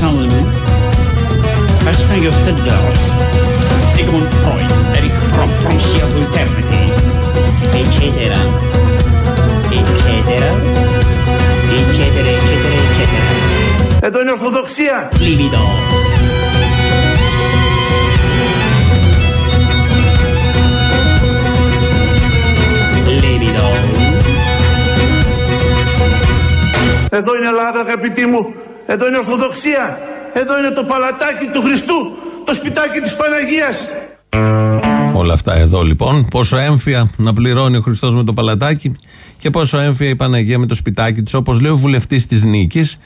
Talmud, Festfinger Fiddlers, Sigmund Freud, Eric Fromm, From Sheer to Eternity, eccetera, eccetera, eccetera, eccetera, eccetera. Εδώ είναι Ορθοδοξία. Livido. Livido. Εδώ είναι Ελλάδα αγαπητοί μου. Εδώ είναι Ορθοδοξία. Εδώ είναι το παλατάκι του Χριστού. Το σπιτάκι της Παναγίας. Όλα αυτά εδώ λοιπόν. Πόσο έμφυα να πληρώνει ο Χριστός με το παλατάκι και πόσο έμφυα η Παναγία με το σπιτάκι της. Όπως λέει ο βουλευτής της Νίκης,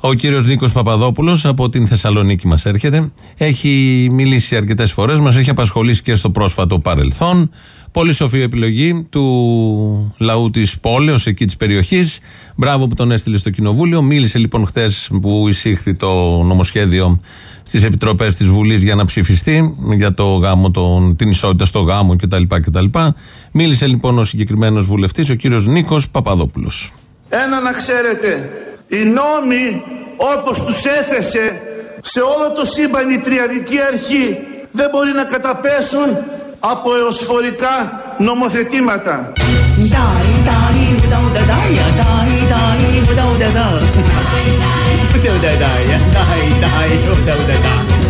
ο κύριος Νίκος Παπαδόπουλος από την Θεσσαλονίκη μας έρχεται. Έχει μιλήσει αρκετές φορές, μας έχει απασχολήσει και στο πρόσφατο παρελθόν. Πολύ σοφή επιλογή του λαού της πόλεως, εκεί της περιοχής. Μπράβο που τον έστειλε στο κοινοβούλιο. Μίλησε λοιπόν χθες που εισήχθη το νομοσχέδιο στις επιτροπές της Βουλής για να ψηφιστεί για το γάμο, τον, την ισότητα στο γάμο κτλ. κτλ. Μίλησε λοιπόν ο συγκεκριμένος βουλευτής, ο κύριος Νίκος Παπαδόπουλος. Ένα να ξέρετε, οι νόμοι όπως τους έθεσε σε όλο το σύμπαν η τριαδική αρχή δεν μπορεί να καταπέσουν από εωσφορικά νομοθετήματα.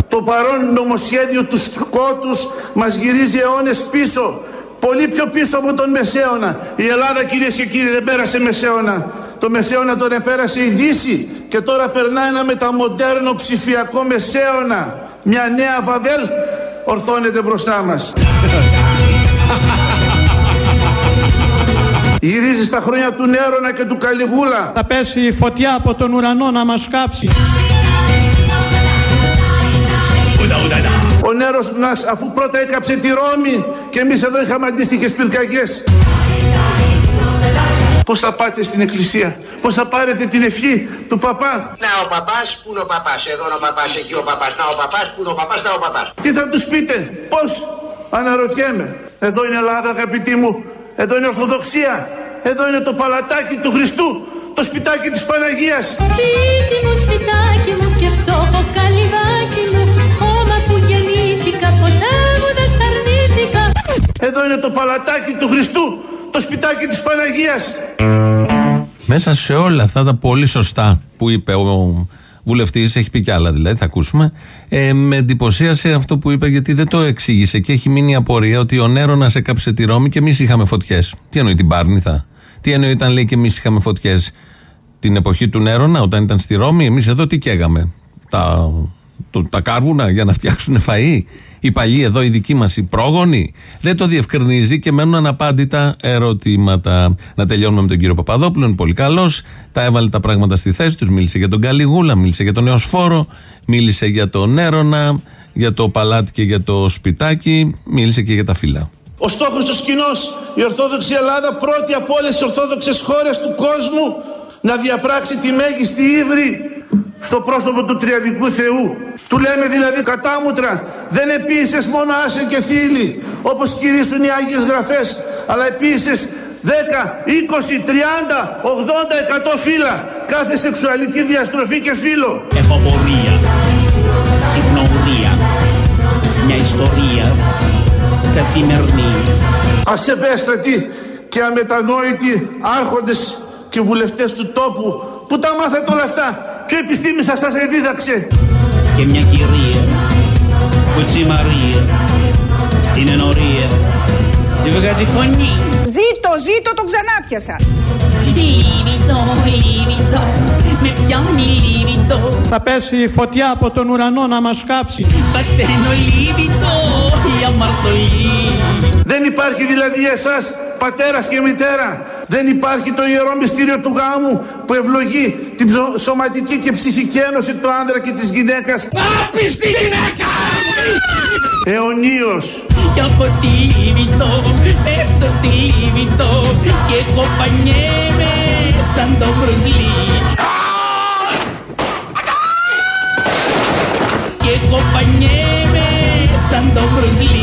Το παρόν νομοσχέδιο του σκότους μας γυρίζει αιώνες πίσω. Πολύ πιο πίσω από τον Μεσαίωνα. Η Ελλάδα κυρίες και κύριοι δεν πέρασε Μεσαίωνα. Το Μεσαίωνα τον επέρασε η Δύση και τώρα περνά ένα μεταμοντέρνο ψηφιακό Μεσαίωνα. Μια νέα Βαβέλ ορθώνεται μπροστά μας. Γυρίζεις στα χρόνια του Νέρονα και του Καλιγούλα. Θα πέσει η φωτιά από τον ουρανό να μας κάψει. Ο Νέρος μας αφού πρώτα έκαψε τη Ρώμη και εμείς εδώ είχαμε αντίστοιχες πυρκαγιές. Πώς θα πάτε στην εκκλησία, πώς θα πάρετε την ευχή του παπά; Να ο παπάς, πού είναι ο παπάς, εδώ είναι ο παπάς, εκεί ο παπάς, να ο παπάς, πού είναι ο παπάς, να ο παπάς. Τι θα τους πείτε, πώς, αναρωτιέμαι. Εδώ είναι Ελλάδα αγαπητοί μου, εδώ είναι Ορθοδοξία, εδώ είναι το παλατάκι του Χριστού, το σπιτάκι της Παναγίας. Σπίτι μου, σπιτάκι μου και το καλυβάκι μου Χώμα που γεννήθηκα ποτέ μου δεν σ' αρνήθηκα Εδώ είναι το παλατάκι του Χριστού, το σπιτάκι της Παναγίας. Μέσα σε όλα αυτά τα πολύ σωστά που είπε ο βουλευτής, έχει πει κι άλλα δηλαδή, θα ακούσουμε. Ε, με εντυπωσίασε αυτό που είπε γιατί δεν το εξήγησε και έχει μείνει η απορία ότι ο Νέρονας έκαψε τη Ρώμη και εμείς είχαμε φωτιές. Τι εννοεί την Πάρνηθα, τι εννοεί όταν λέει και εμείς είχαμε φωτιές. Την εποχή του Νέρονα, όταν ήταν στη Ρώμη, εμείς εδώ τι καίγαμε; Τα, το, τα κάρβουνα για να φτιάξουν φαΐ; Οι παλιοί εδώ, οι δικοί μας, οι πρόγονοι. Δεν το διευκρινίζει και μένουν αναπάντητα ερωτήματα. Να τελειώνουμε με τον κύριο Παπαδόπουλο, είναι πολύ καλός. Τα έβαλε τα πράγματα στη θέση τους. Μίλησε για τον Καλιγούλα, μίλησε για τον Νεοσφόρο, μίλησε για τον Έρωνα, για το παλάτι και για το σπιτάκι, μίλησε και για τα φύλλα. Ο στόχος του κοινό, η Ορθόδοξη Ελλάδα πρώτη από όλες τις Ορθόδοξες χώρες του κόσμου να διαπράξει τη μέγιστη ύβρη στο πρόσωπο του Τριαδικού Θεού. Του λέμε δηλαδή κατάμουτρα, δεν επίησες μόνο άσε και θύλη, όπως κηρύσουν οι Άγιες Γραφές, αλλά επίησες 10, 20, 30, 80, 100 φύλλα, κάθε σεξουαλική διαστροφή και φύλλο. Έχω πορεία, συχνορία, μια ιστορία καθημερινή. ασεβέστατοι και αμετανόητοι άρχοντες και βουλευτές του τόπου που τα μάθατε όλα αυτά ποιο επιστήμη σας τα δίδαξε; Και μια κυρία, κουτσιμαρία, στην ενορία, τη βγάζει φωνή. Ζήτω, ζήτω, τον ξανάπιασα. Λίβιτο, λίβιτο, με πιάνει λίβιτο Θα πέσει η φωτιά από τον ουρανό να μας κάψει. Παθαίνω λίβιτο, η αμαρτωλή. Δεν υπάρχει δηλαδή για εσάς πατέρας και μητέρα. Δεν υπάρχει το ιερό μυστήριο του γάμου που ευλογεί την ψω- σωματική και ψυχική ένωση του άνδρα και της γυναίκας. Άπιστη γυναίκα! αιωνίως. Κι από τη λίβιτο, πέφτω στη λίβιτο Και κοπανιέμαι σαν το μπρουσλί Και κοπανιέμαι σαν το μπρουσλί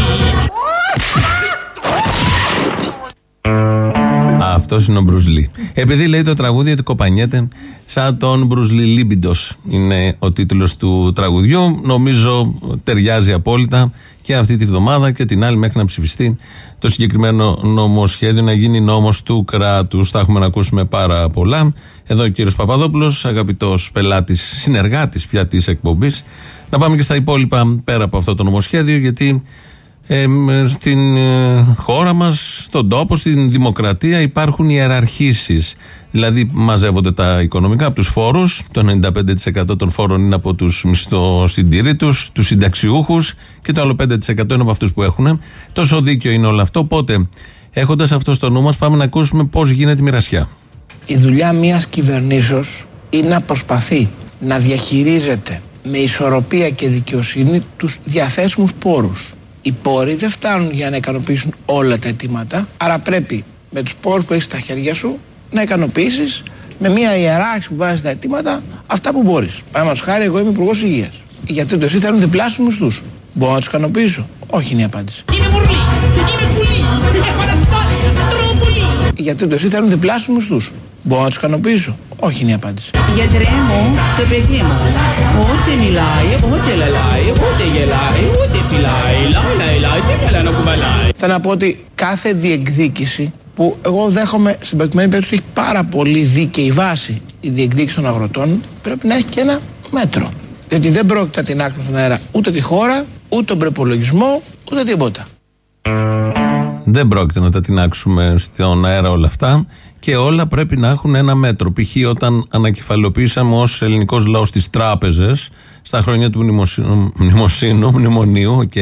Αυτός είναι ο Μπρουσλί. Επειδή λέει το τραγούδι ότι κοπανιέται σαν τον Μπρουσλί Λίμπιντος. Είναι ο τίτλος του τραγουδιού. Νομίζω ταιριάζει απόλυτα και αυτή τη βδομάδα και την άλλη μέχρι να ψηφιστεί το συγκεκριμένο νομοσχέδιο να γίνει νόμος του κράτους. Θα έχουμε να ακούσουμε πάρα πολλά. Εδώ ο κύριος Παπαδόπουλος, αγαπητός πελάτης, συνεργάτης πια της εκπομπής. Να πάμε και στα υπόλοιπα πέρα από αυτό το νομοσχέδιο γιατί ε, μ, στην ε, χώρα μας, στον τόπο, στην δημοκρατία υπάρχουν ιεραρχήσεις. Δηλαδή μαζεύονται τα οικονομικά από τους φόρους, το 95% των φόρων είναι από τους μισθοσυντήρητους, τους συνταξιούχους και το άλλο 5% είναι από αυτούς που έχουν. Τόσο δίκαιο είναι όλο αυτό, οπότε έχοντας αυτό στο νου μας πάμε να ακούσουμε πώς γίνεται η μοιρασιά. Η δουλειά μιας κυβερνήσεως είναι να προσπαθεί να διαχειρίζεται με ισορροπία και δικαιοσύνη τους διαθέσιμους πόρους. Οι πόροι δεν φτάνουν για να ικανοποιήσουν όλα τα αιτήματα, άρα πρέπει με τους πόρους που έχεις στα χέρια σου να ικανοποιήσεις με μια ιεράρχηση που βάζεις τα αιτήματα αυτά που μπορείς. Παραδείγματος χάρη, εγώ είμαι υπουργός υγείας. Οι γιατροί τους εσύ θέλουν διπλάσιους μισθούς. Μπορώ να τους ικανοποιήσω. Όχι είναι η απάντηση. Είμαι μουρλή, είμαι πουλή, έχω ανασφάλεια, τρώω πουλί. Οι γιατροί τους εσύ θέλουν διπλάσιους μισθούς. Μπορώ να τους ικανοποιήσω. Όχι είναι η απάντηση. Γιατρέ μου, το παιδί μου, ούτε μιλάει, ούτε λαλάει, ούτε γελάει, ούτε φυλάει, λάει, λάει, λάει, τι καλά να κουβαλάει. Θέλω να πω ότι κάθε διεκδίκηση που εγώ δέχομαι στην προκειμένη περίπτωση ότι έχει πάρα πολύ δίκαιη βάση η διεκδίκηση των αγροτών πρέπει να έχει και ένα μέτρο. Διότι δεν πρόκειται να την άκρη στον αέρα ούτε τη χώρα, ούτε τον προπολογισμό, ούτε τίποτα. Δεν πρόκειται να τα τινάξουμε στον αέρα όλα αυτά και όλα πρέπει να έχουν ένα μέτρο. Π.χ. όταν ανακεφαλαιοποιήσαμε ως ελληνικός λαός τις τράπεζες στα χρόνια του μνημοσύνου, μνημοσύνου μνημονίου, οκ,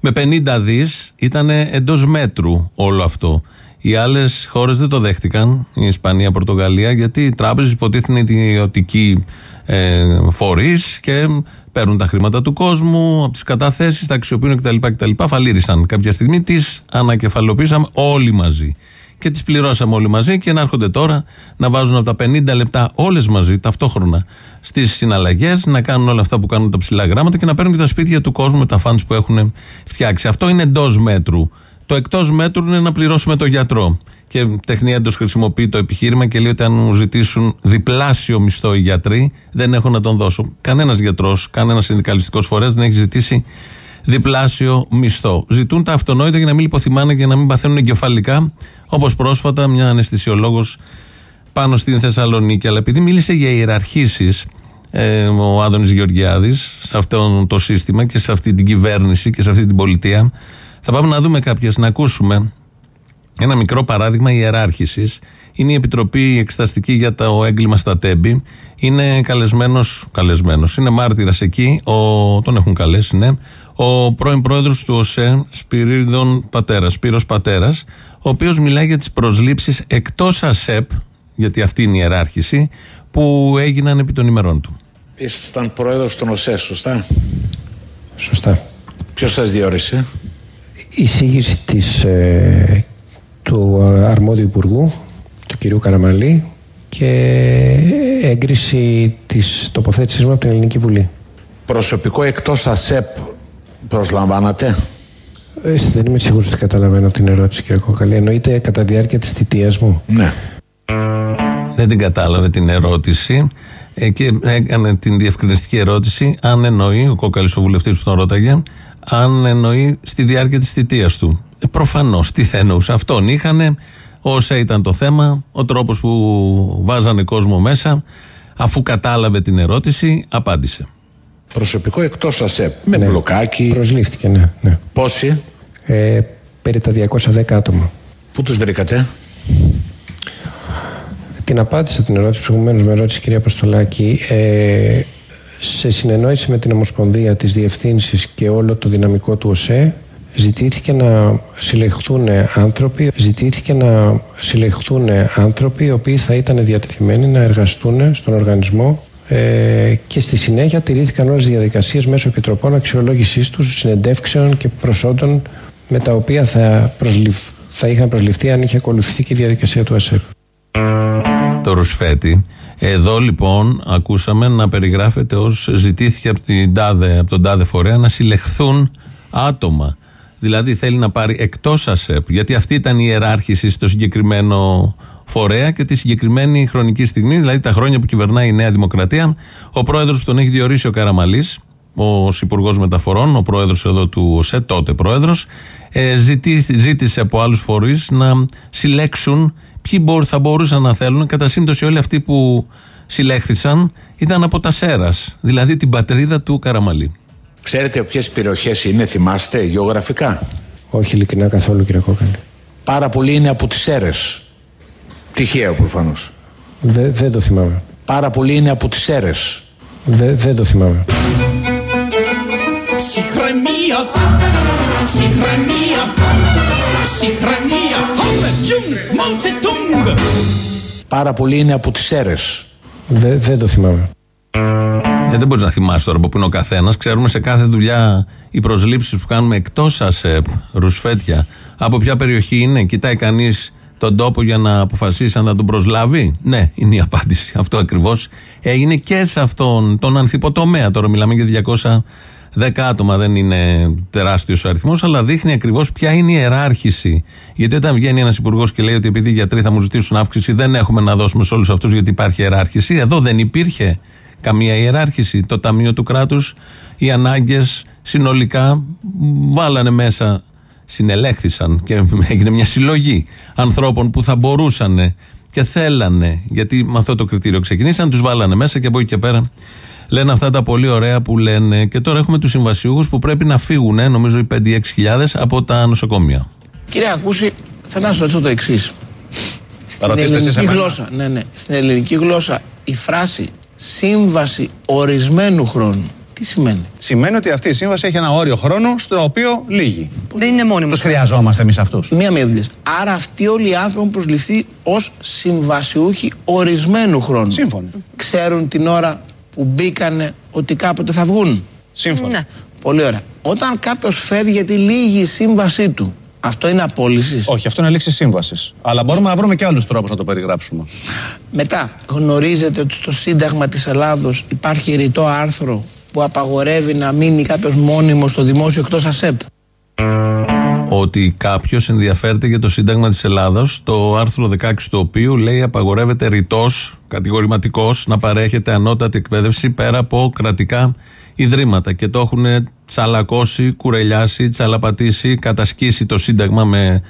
με 50 δις ήταν εντός μέτρου όλο αυτό. Οι άλλες χώρες δεν το δέχτηκαν, η Ισπανία, η Πορτογαλία, γιατί οι τράπεζες υποτίθεται ιδιωτικοί ε, φορείς και παίρνουν τα χρήματα του κόσμου από τις καταθέσεις, τα αξιοποιούν κτλ. κτλ. Φαλήρισαν κάποια στιγμή, τις ανακεφαλαιοποίησαμε όλοι μαζί. Και τις πληρώσαμε όλοι μαζί και να έρχονται τώρα να βάζουν από τα 50 λεπτά όλες μαζί ταυτόχρονα στις συναλλαγές, να κάνουν όλα αυτά που κάνουν τα ψηλά γράμματα και να παίρνουν και τα σπίτια του κόσμου με τα φαντ που έχουν φτιάξει. Αυτό είναι εντός μέτρου. Το εκτός μέτρου είναι να πληρώσουμε το γιατρό. Και τεχνίαντο χρησιμοποιεί το επιχείρημα και λέει ότι αν μου ζητήσουν διπλάσιο μισθό οι γιατροί, δεν έχω να τον δώσω. Κανένας γιατρός, κανένας συνδικαλιστικός φορέας δεν έχει ζητήσει διπλάσιο μισθό. Ζητούν τα αυτονόητα για να μην λιποθυμάνε και να μην παθαίνουν εγκεφαλικά, όπως πρόσφατα μια αναισθησιολόγος πάνω στην Θεσσαλονίκη. Αλλά επειδή μίλησε για ιεραρχήσεις ε, ο Άδωνης Γεωργιάδης σε αυτό το σύστημα και σε αυτή την κυβέρνηση και σε αυτή την πολιτεία, θα πάμε να δούμε κάποιες, να ακούσουμε ένα μικρό παράδειγμα ιεράρχησης. Είναι η Επιτροπή Εξεταστική για το έγκλημα στα Τέμπη. Είναι καλεσμένος, καλεσμένος, είναι μάρτυρας εκεί, ο, τον έχουν καλέσει, ναι, ο πρώην πρόεδρος του ΟΣΕ, Σπυρίδων Πατέρας, Σπύρος Πατέρας, ο οποίος μιλάει για τις προσλήψεις εκτός ΑΣΕΠ, γιατί αυτή είναι η ιεράρχηση, που έγιναν επί των ημερών του. Ήσασταν πρόεδρος των ΟΣΕ, σωστά; Σωστά. Ποιος σας διόρισε; Η εισήγηση της, ε, του αρμόδιου υπουργού, του κυρίου Καραμαλή και έγκριση της τοποθέτησής μου από την Ελληνική Βουλή. Προσωπικό εκτός ΑΣΕΠ προσλαμβάνατε; Ε, δεν είμαι σίγουρος ότι καταλαβαίνω την ερώτηση κύριε Κοκαλή. Εννοείται κατά τη διάρκεια της θητείας μου. Ναι. Δεν την κατάλαβε την ερώτηση ε, και έκανε την διευκρινιστική ερώτηση αν εννοεί, ο κόκαλης ο βουλευτής που τον ρώταγε, αν εννοεί στη διάρκεια της θητείας του. Ε, προφανώς, τι θα εννοούσε. Αυτόν είχανε, όσα ήταν το θέμα, ο τρόπος που βάζανε κόσμο μέσα, αφού κατάλαβε την ερώτηση, απάντησε. Προσωπικό εκτός ΑΣΕΠ. Με Ναι. μπλοκάκι. Προσλήφθηκε, ναι. ναι. Πόσοι; Ε, περί τα 210 άτομα. Πού τους βρήκατε; Την απάντησα την ερώτηση προηγουμένως με ερώτηση κυρία Αποστολάκη. Ε, σε συνεννόηση με την Ομοσπονδία της Διευθύνσης και όλο το δυναμικό του ΟΣΕ ζητήθηκε να συλλεχθούν άνθρωποι, ζητήθηκε να συλλεχθούν άνθρωποι οι οποίοι θα ήταν διατεθειμένοι να εργαστούν στον οργανισμό ε, και στη συνέχεια τηρήθηκαν όλες οι διαδικασίες μέσω επιτροπών αξιολόγησής τους, συνεντεύξεων και προσόντων με τα οποία θα, προσληφ, θα είχαν προσληφθεί αν είχε ακολουθηθεί και η διαδικασία του ΑΣΕΠ. το Ρουσφέτη. Εδώ λοιπόν ακούσαμε να περιγράφεται ως ζητήθηκε από, την τάδε, από τον τάδε φορέα να συλλεχθούν άτομα. Δηλαδή θέλει να πάρει εκτός ΑΣΕΠ, γιατί αυτή ήταν η ιεράρχηση στο συγκεκριμένο φορέα και τη συγκεκριμένη χρονική στιγμή, δηλαδή τα χρόνια που κυβερνάει η Νέα Δημοκρατία. Ο πρόεδρος που τον έχει διορίσει ο Καραμαλής, ω Υπουργός Μεταφορών, ο πρόεδρος εδώ του ΟΣΕ, τότε πρόεδρος, ε, ζήτησε από άλλους φορείς να συλλέξουν ποιοι μπορ- θα μπορούσαν να θέλουν. Κατά σύμπτωση, όλοι αυτοί που συλλέχθησαν ήταν από τα Σέρας, δηλαδή την πατρίδα του Καραμαλή. Ξέρετε ποιες περιοχές είναι, θυμάστε, γεωγραφικά; Όχι ειλικρινά καθόλου κύριε Κόκαλη. Πάρα πολλοί είναι από τις αίρες. Τυχαίο προφανώς. Δε- δεν το θυμάμαι. Πάρα πολλοί είναι από τις αίρες. Δε- δεν το θυμάμαι. Ψυχραιμία, ψυχραιμία, ψυχραιμία, Χόμε, Τζουν, Μαουτσετούγκ. Πάρα πολλοί είναι από τις αίρες. Δε- δεν το θυμάμαι. Ε, δεν μπορείς να θυμάσαι τώρα από πού είναι ο καθένας. Ξέρουμε σε κάθε δουλειά οι προσλήψεις που κάνουμε εκτός ΑΣΕΠ, ρουσφέτια, από ποια περιοχή είναι. Κοιτάει κανείς τον τόπο για να αποφασίσει αν θα τον προσλάβει; Ναι, είναι η απάντηση. Αυτό ακριβώς έγινε και σε αυτόν τον ανθυποτομέα. Τώρα μιλάμε για 210 άτομα, δεν είναι τεράστιος ο αριθμός, αλλά δείχνει ακριβώς ποια είναι η ιεράρχηση. Γιατί όταν βγαίνει ένας υπουργός και λέει ότι επειδή οι γιατροί θα μου ζητήσουν αύξηση, δεν έχουμε να δώσουμε σε όλους αυτούς γιατί υπάρχει ιεράρχηση. Εδώ δεν υπήρχε καμία ιεράρχηση. Το Ταμείο του Κράτους, οι ανάγκες συνολικά βάλανε μέσα, συνελέχθησαν και έγινε μια συλλογή ανθρώπων που θα μπορούσαν και θέλανε, γιατί με αυτό το κριτήριο ξεκινήσαν, τους βάλανε μέσα και από εκεί και πέρα λένε αυτά τα πολύ ωραία που λένε. Και τώρα έχουμε τους συμβασιούχους που πρέπει να φύγουν, νομίζω οι 5-6 χιλιάδες, από τα νοσοκομεία. Κύριε Ακούση, θέλω να σας ρωτήσω το εξής. Στην ρωτήσετε εσείς ελληνική εμένα. γλώσσα, ναι, ναι, στην ελληνική γλώσσα η φράση σύμβαση ορισμένου χρόνου, τι σημαίνει; Σημαίνει ότι αυτή η σύμβαση έχει ένα όριο χρόνου στο οποίο λύγει. Δεν είναι μόνιμος. Τους χρειαζόμαστε εμείς αυτούς. Μία μία δουλειά. Άρα αυτοί όλοι οι άνθρωποι έχουν προσληφθεί ως συμβασιούχοι ορισμένου χρόνου. Σύμφωνο. Ξέρουν την ώρα που μπήκανε ότι κάποτε θα βγουν. Σύμφωνο. Ναι. Πολύ ωραία. Όταν κάποιος φεύγει γιατί λύγει η σύμβασή του, αυτό είναι απόλυσης; Όχι, αυτό είναι λήξη σύμβασης. Αλλά μπορούμε να βρούμε και άλλους τρόπους να το περιγράψουμε. Μετά, γνωρίζετε ότι στο Σύνταγμα της Ελλάδος υπάρχει ρητό άρθρο που απαγορεύει να μείνει κάποιος μόνιμος στο δημόσιο εκτός ΑΣΕΠ. ότι κάποιος ενδιαφέρεται για το Σύνταγμα της Ελλάδος, το άρθρο 16 του οποίου λέει απαγορεύεται ρητός, κατηγορηματικός, να παρέχεται ανώτατη εκπαίδευση πέρα από κρατικά ιδρύματα. Και το έχουν τσαλακώσει, κουρελιάσει, τσαλαπατήσει, κατασκήσει το Σύνταγμα με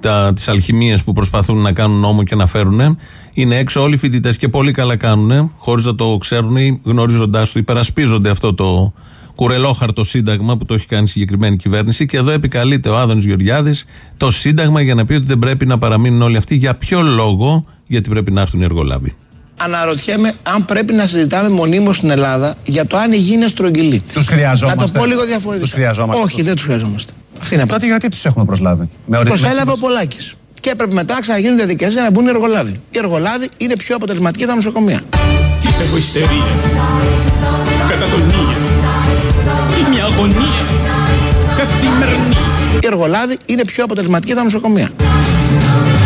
τα, τις αλχημίες που προσπαθούν να κάνουν νόμο και να φέρουν. Είναι έξω όλοι οι φοιτητές και πολύ καλά κάνουν, χωρίς να το ξέρουν ή γνωρίζοντάς το, υπερασπίζονται αυτό το κουρελόχαρτο σύνταγμα που το έχει κάνει η συγκεκριμένη κυβέρνηση. Και εδώ επικαλείται ο Άδωνης Γεωργιάδης το σύνταγμα για να πει ότι δεν πρέπει να παραμείνουν όλοι αυτοί. Για ποιο λόγο, γιατί πρέπει να έρθουν οι εργολάβοι. Αναρωτιέμαι αν πρέπει να συζητάμε μονίμως στην Ελλάδα για το αν η γη είναι στρογγυλή. Τους χρειαζόμαστε. Να το πω λίγο διαφορετικά. Τους χρειαζόμαστε. Όχι, δεν τους χρειαζόμαστε. Αυτή είναι η Τότε γιατί τους έχουμε προσλάβει; Με ορισμένες Προσέλαβε ο σύμβασεις. Πολάκης. Και έπρεπε μετά να ξαναγίνουν διαδικασίες για να μπουν οι εργολάβοι. Οι εργολάβοι είναι πιο αποτελεσματικοί από τα νοσοκομεία. Υπερβοηστερία, κατατονία, μια αγωνία, καθημερινή, Οι εργολάβοι είναι πιο αποτελεσματικοί από τα νοσοκομεία.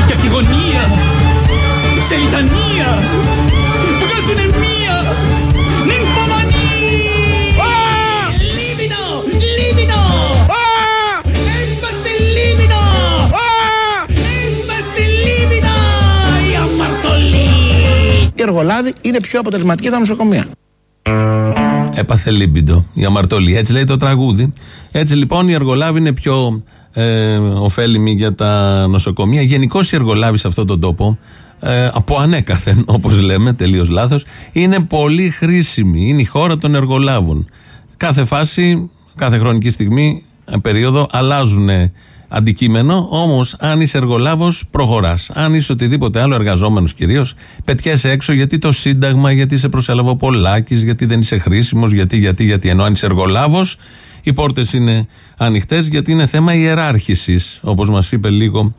και τη γωνία, σε λιτανία, Οι εργολάβοι είναι πιο αποτελεσματικοί από τα νοσοκομεία. Έπαθε λίμπιντο η αμαρτωλή. Έτσι λέει το τραγούδι. Έτσι λοιπόν οι εργολάβοι είναι πιο ε, ωφέλιμοι για τα νοσοκομεία. Γενικώς οι εργολάβοι σε αυτόν τον τόπο, ε, από ανέκαθεν όπως λέμε, τελείως λάθος, είναι πολύ χρήσιμοι. Είναι η χώρα των εργολάβων. Κάθε φάση, κάθε χρονική στιγμή, ε, περίοδο αλλάζουν αντικείμενο. Όμως, αν είσαι εργολάβος, προχωράς. Αν είσαι οτιδήποτε άλλο, εργαζόμενος κυρίως, πετιέσαι έξω γιατί το Σύνταγμα, γιατί σε προσέλαβε ο Πολάκης, γιατί δεν είσαι χρήσιμος, γιατί, γιατί, γιατί. Ενώ αν είσαι εργολάβος, οι πόρτες είναι ανοιχτές γιατί είναι θέμα ιεράρχησης, όπως μας είπε λίγο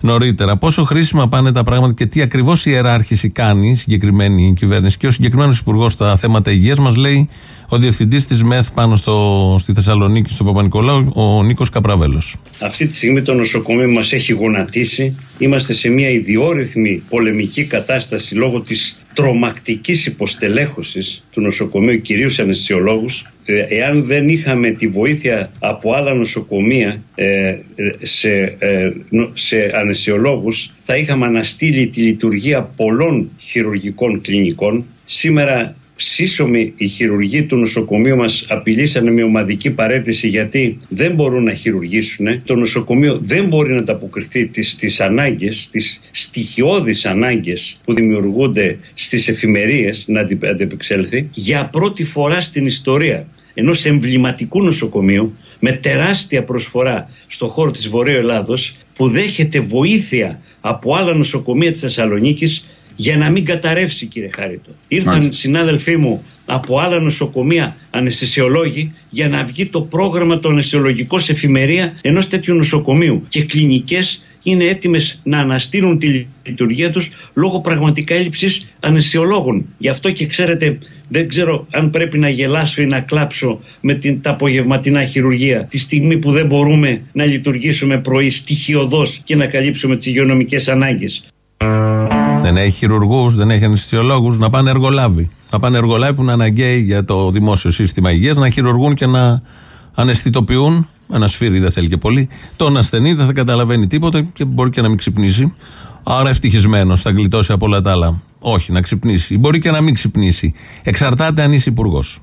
νωρίτερα. Πόσο χρήσιμα πάνε τα πράγματα και τι ακριβώς η ιεράρχηση κάνει η συγκεκριμένη κυβέρνηση. Και ο συγκεκριμένος υπουργός στα θέματα υγείας μας λέει ο διευθυντής της ΜΕΘ πάνω στο, στη Θεσσαλονίκη, στο Παπα-Νικολάου, ο Νίκος Καπραβέλος. Αυτή τη στιγμή το νοσοκομείο μας έχει γονατίσει. Είμαστε σε μια ιδιόρυθμη πολεμική κατάσταση λόγω της τρομακτικής υποστελέχωσης του νοσοκομείου, κυρίως αναισθησιολόγους, ε, εάν δεν είχαμε τη βοήθεια από άλλα νοσοκομεία ε, σε, ε, νο- σε αναισθησιολόγους, θα είχαμε αναστείλει τη λειτουργία πολλών χειρουργικών κλινικών. Σήμερα σύσσωμοι οι χειρουργοί του νοσοκομείου μας απειλήσανε με ομαδική παρέτηση γιατί δεν μπορούν να χειρουργήσουν. Το νοσοκομείο δεν μπορεί να ανταποκριθεί τις, τις ανάγκες, τις στοιχειώδεις ανάγκες που δημιουργούνται στις εφημερίες να αντι- αντεπεξέλθει για πρώτη φορά στην ιστορία ενός εμβληματικού νοσοκομείου με τεράστια προσφορά στο χώρο της Βορείου Ελλάδος που δέχεται βοήθεια από άλλα νοσοκομεία της Θεσσαλονίκης για να μην καταρρεύσει κύριε Χάριτο. Ήρθαν Μάλιστα. συνάδελφοί μου από άλλα νοσοκομεία αναισθησιολόγοι για να βγει το πρόγραμμα το αναισθησιολογικό σε εφημερία ενός τέτοιου νοσοκομείου και κλινικές είναι έτοιμες να αναστείλουν τη λειτουργία τους λόγω πραγματικά έλλειψης αναισθησιολόγων. Γι' αυτό και ξέρετε δεν ξέρω αν πρέπει να γελάσω ή να κλάψω με την, τα απογευματινά χειρουργία τη στιγμή που δεν μπορούμε να λειτουργήσουμε πρωί στοιχειοδός και να καλύψουμε τις υγειονομικές ανάγκες. Δεν έχει χειρουργούς, δεν έχει αναισθησιολόγους, να πάνε εργολάβοι. Να πάνε εργολάβοι που είναι αναγκαίοι για το δημόσιο σύστημα υγείας, να χειρουργούν και να αναισθητοποιούν. Ένας σφύρι δεν θέλει και πολύ. Τον ασθενή δεν θα καταλαβαίνει τίποτα και μπορεί και να μην ξυπνήσει. Άρα ευτυχισμένος, θα γλιτώσει από όλα τα άλλα. Όχι, να ξυπνήσει. Μπορεί και να μην ξυπνήσει. Εξαρτάται αν είσαι υπουργός.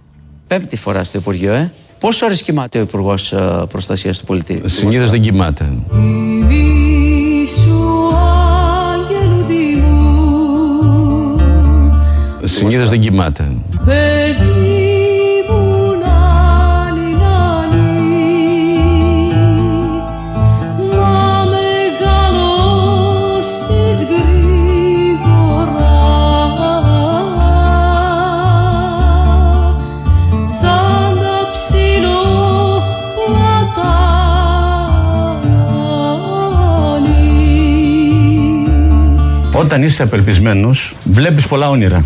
Πέμπτη φορά στο Υπουργείο, ε. Πόσε ώρε κοιμάται ο Υπουργός Προστασίας του Πολιτή; Συνήθως δεν κοιμάται. Συνήθως δεν κοιμάται. Όταν είσαι απελπισμένος, βλέπεις πολλά όνειρα.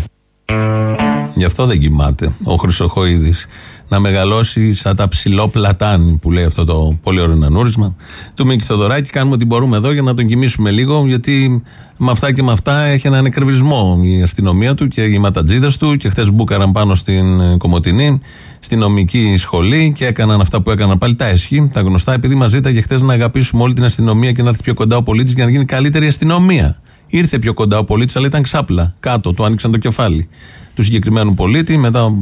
Γι' αυτό δεν κοιμάται ο Χρυσοχοίδης. Να μεγαλώσει σαν τα ψηλό πλατάνη που λέει αυτό το πολύ ωραίο ανούρισμα του Μίκη Θοδωράκη. Κάνουμε ό,τι μπορούμε εδώ για να τον κοιμήσουμε λίγο, γιατί με αυτά και με αυτά έχει έναν εκρεβισμό η αστυνομία του και οι ματατζίδες του. Και χθες μπούκαραν πάνω στην ε, Κομωτινή, στην νομική σχολή και έκαναν αυτά που έκαναν πάλι τα έσχη, τα γνωστά, επειδή μας ζήταγε χθες να αγαπήσουμε όλη την αστυνομία και να έρθει πιο κοντά ο πολίτης για να γίνει καλύτερη αστυνομία. Ήρθε πιο κοντά ο πολίτης, αλλά ήταν ξάπλα. Κάτω, του άνοιξαν το κεφάλι του συγκεκριμένου πολίτη. Μετά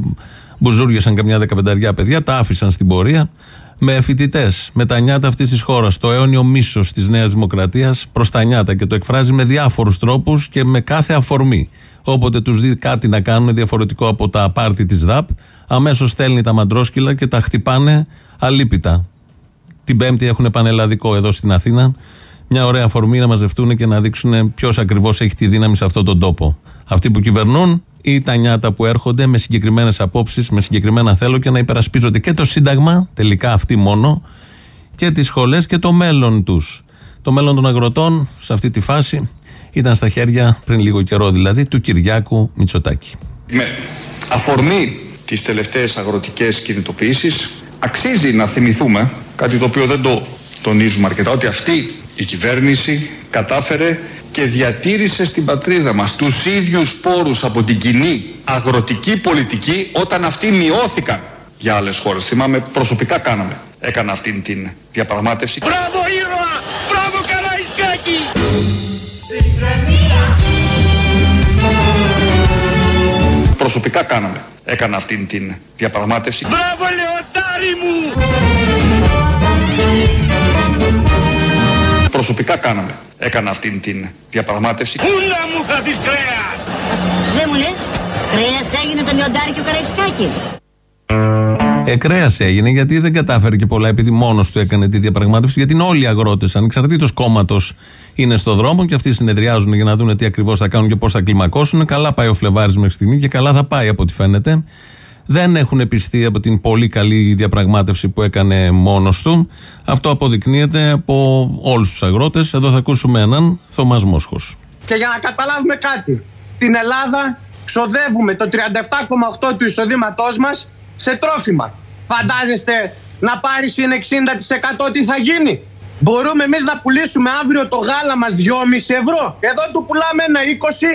μπουζούριασαν καμιά δεκαπενταριά παιδιά, τα άφησαν στην πορεία. Με φοιτητές, με τα νιάτα αυτής της χώρας, το αιώνιο μίσος της Νέας Δημοκρατίας προς τα νιάτα και το εκφράζει με διάφορους τρόπους και με κάθε αφορμή. Όποτε τους δει κάτι να κάνουν διαφορετικό από τα πάρτι της ΔΑΠ, αμέσως στέλνει τα μαντρόσκυλα και τα χτυπάνε αλίπητα. Την Πέμπτη έχουν πανελλαδικό εδώ στην Αθήνα. Μια ωραία αφορμή να μαζευτούν και να δείξουν ποιος ακριβώς έχει τη δύναμη σε αυτόν τον τόπο. Αυτοί που κυβερνούν ή τα νιάτα που έρχονται με συγκεκριμένες απόψεις, με συγκεκριμένα θέλω και να υπερασπίζονται και το Σύνταγμα, τελικά αυτοί μόνο, και τις σχολές και το μέλλον τους. Το μέλλον των αγροτών σε αυτή τη φάση ήταν στα χέρια, πριν λίγο καιρό δηλαδή, του Κυριάκου Μητσοτάκη. Με αφορμή τις τελευταίες αγροτικές κινητοποιήσεις αξίζει να θυμηθούμε κάτι το οποίο δεν το τονίζουμε αρκετά ότι αυτή η κυβέρνηση κατάφερε και διατήρησε στην πατρίδα μας τους ίδιους πόρους από την κοινή αγροτική πολιτική όταν αυτοί μειώθηκαν για άλλες χώρες. Θυμάμαι προσωπικά κάναμε. Έκανα αυτήν την διαπραγμάτευση. Μπράβο ήρωα! Μπράβο Καραϊσκάκη! Προσωπικά κάναμε. Έκανα αυτήν την διαπραγμάτευση. Μπράβο Λεωτάρι μου! Προσωπικά κάναμε. Έκανα αυτήν την διαπραγμάτευση. Πούλα μου θα δεις κρέας! Δεν μου λες, κρέας έγινε το λιοντάρι και ο Καραϊσκάκης. Εκρέα έγινε γιατί δεν κατάφερε και πολλά επειδή μόνος του έκανε τη διαπραγμάτευση. Γιατί είναι όλοι οι αγρότες, ανεξαρτήτως κόμματος, είναι στο δρόμο και αυτοί συνεδριάζουν για να δουν τι ακριβώς θα κάνουν και πώς θα κλιμακώσουν. Καλά πάει ο Φλεβάρης μέχρι στιγμή και καλά θα πάει από ό,τι φαίνεται. Δεν έχουν πιστεί από την πολύ καλή διαπραγμάτευση που έκανε μόνος του. Αυτό αποδεικνύεται από όλους τους αγρότες. Εδώ θα ακούσουμε έναν Θωμάς Μόσχος. Και για να καταλάβουμε κάτι, στην Ελλάδα ξοδεύουμε το 37,8% του εισοδήματός μας σε τρόφιμα. Φαντάζεστε να πάρει συν 60% τι θα γίνει; Μπορούμε εμείς να πουλήσουμε αύριο το γάλα μας 2,5 ευρώ. Εδώ του πουλάμε ένα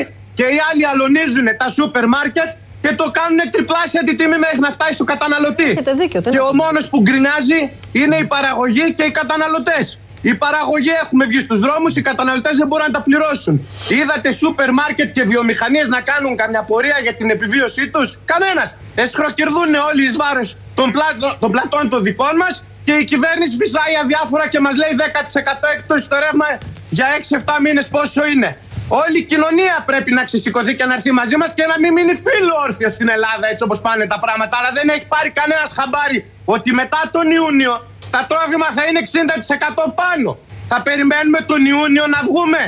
20 και οι άλλοι αλωνίζουν τα σούπερ μάρκετ και το κάνουν τριπλάσια τη τιμή μέχρι να φτάσει στο καταναλωτή. Έχετε δίκιο, δεν και είναι ο μόνος που γκρινιάζει είναι η παραγωγή και οι καταναλωτές. Η παραγωγή έχουμε βγει στους δρόμους, οι καταναλωτές δεν μπορούν να τα πληρώσουν. Είδατε σούπερ μάρκετ και βιομηχανίες να κάνουν καμιά πορεία για την επιβίωσή τους; Κανένας. Εσχροκερδούν όλοι εις βάρος των, πλάτων, των πλατών των δικών μας και η κυβέρνηση φυσάει αδιάφορα και μας λέει 10% έκπτωση στο ρεύμα για 6-7 μήνες πόσο είναι. Όλη η κοινωνία πρέπει να ξεσηκωθεί και να έρθει μαζί μας και να μην μείνει φίλο όρθιο στην Ελλάδα έτσι όπως πάνε τα πράγματα. Αλλά δεν έχει πάρει κανένας χαμπάρι ότι μετά τον Ιούνιο τα τρόφιμα θα είναι 60% πάνω. Θα περιμένουμε τον Ιούνιο να βγούμε.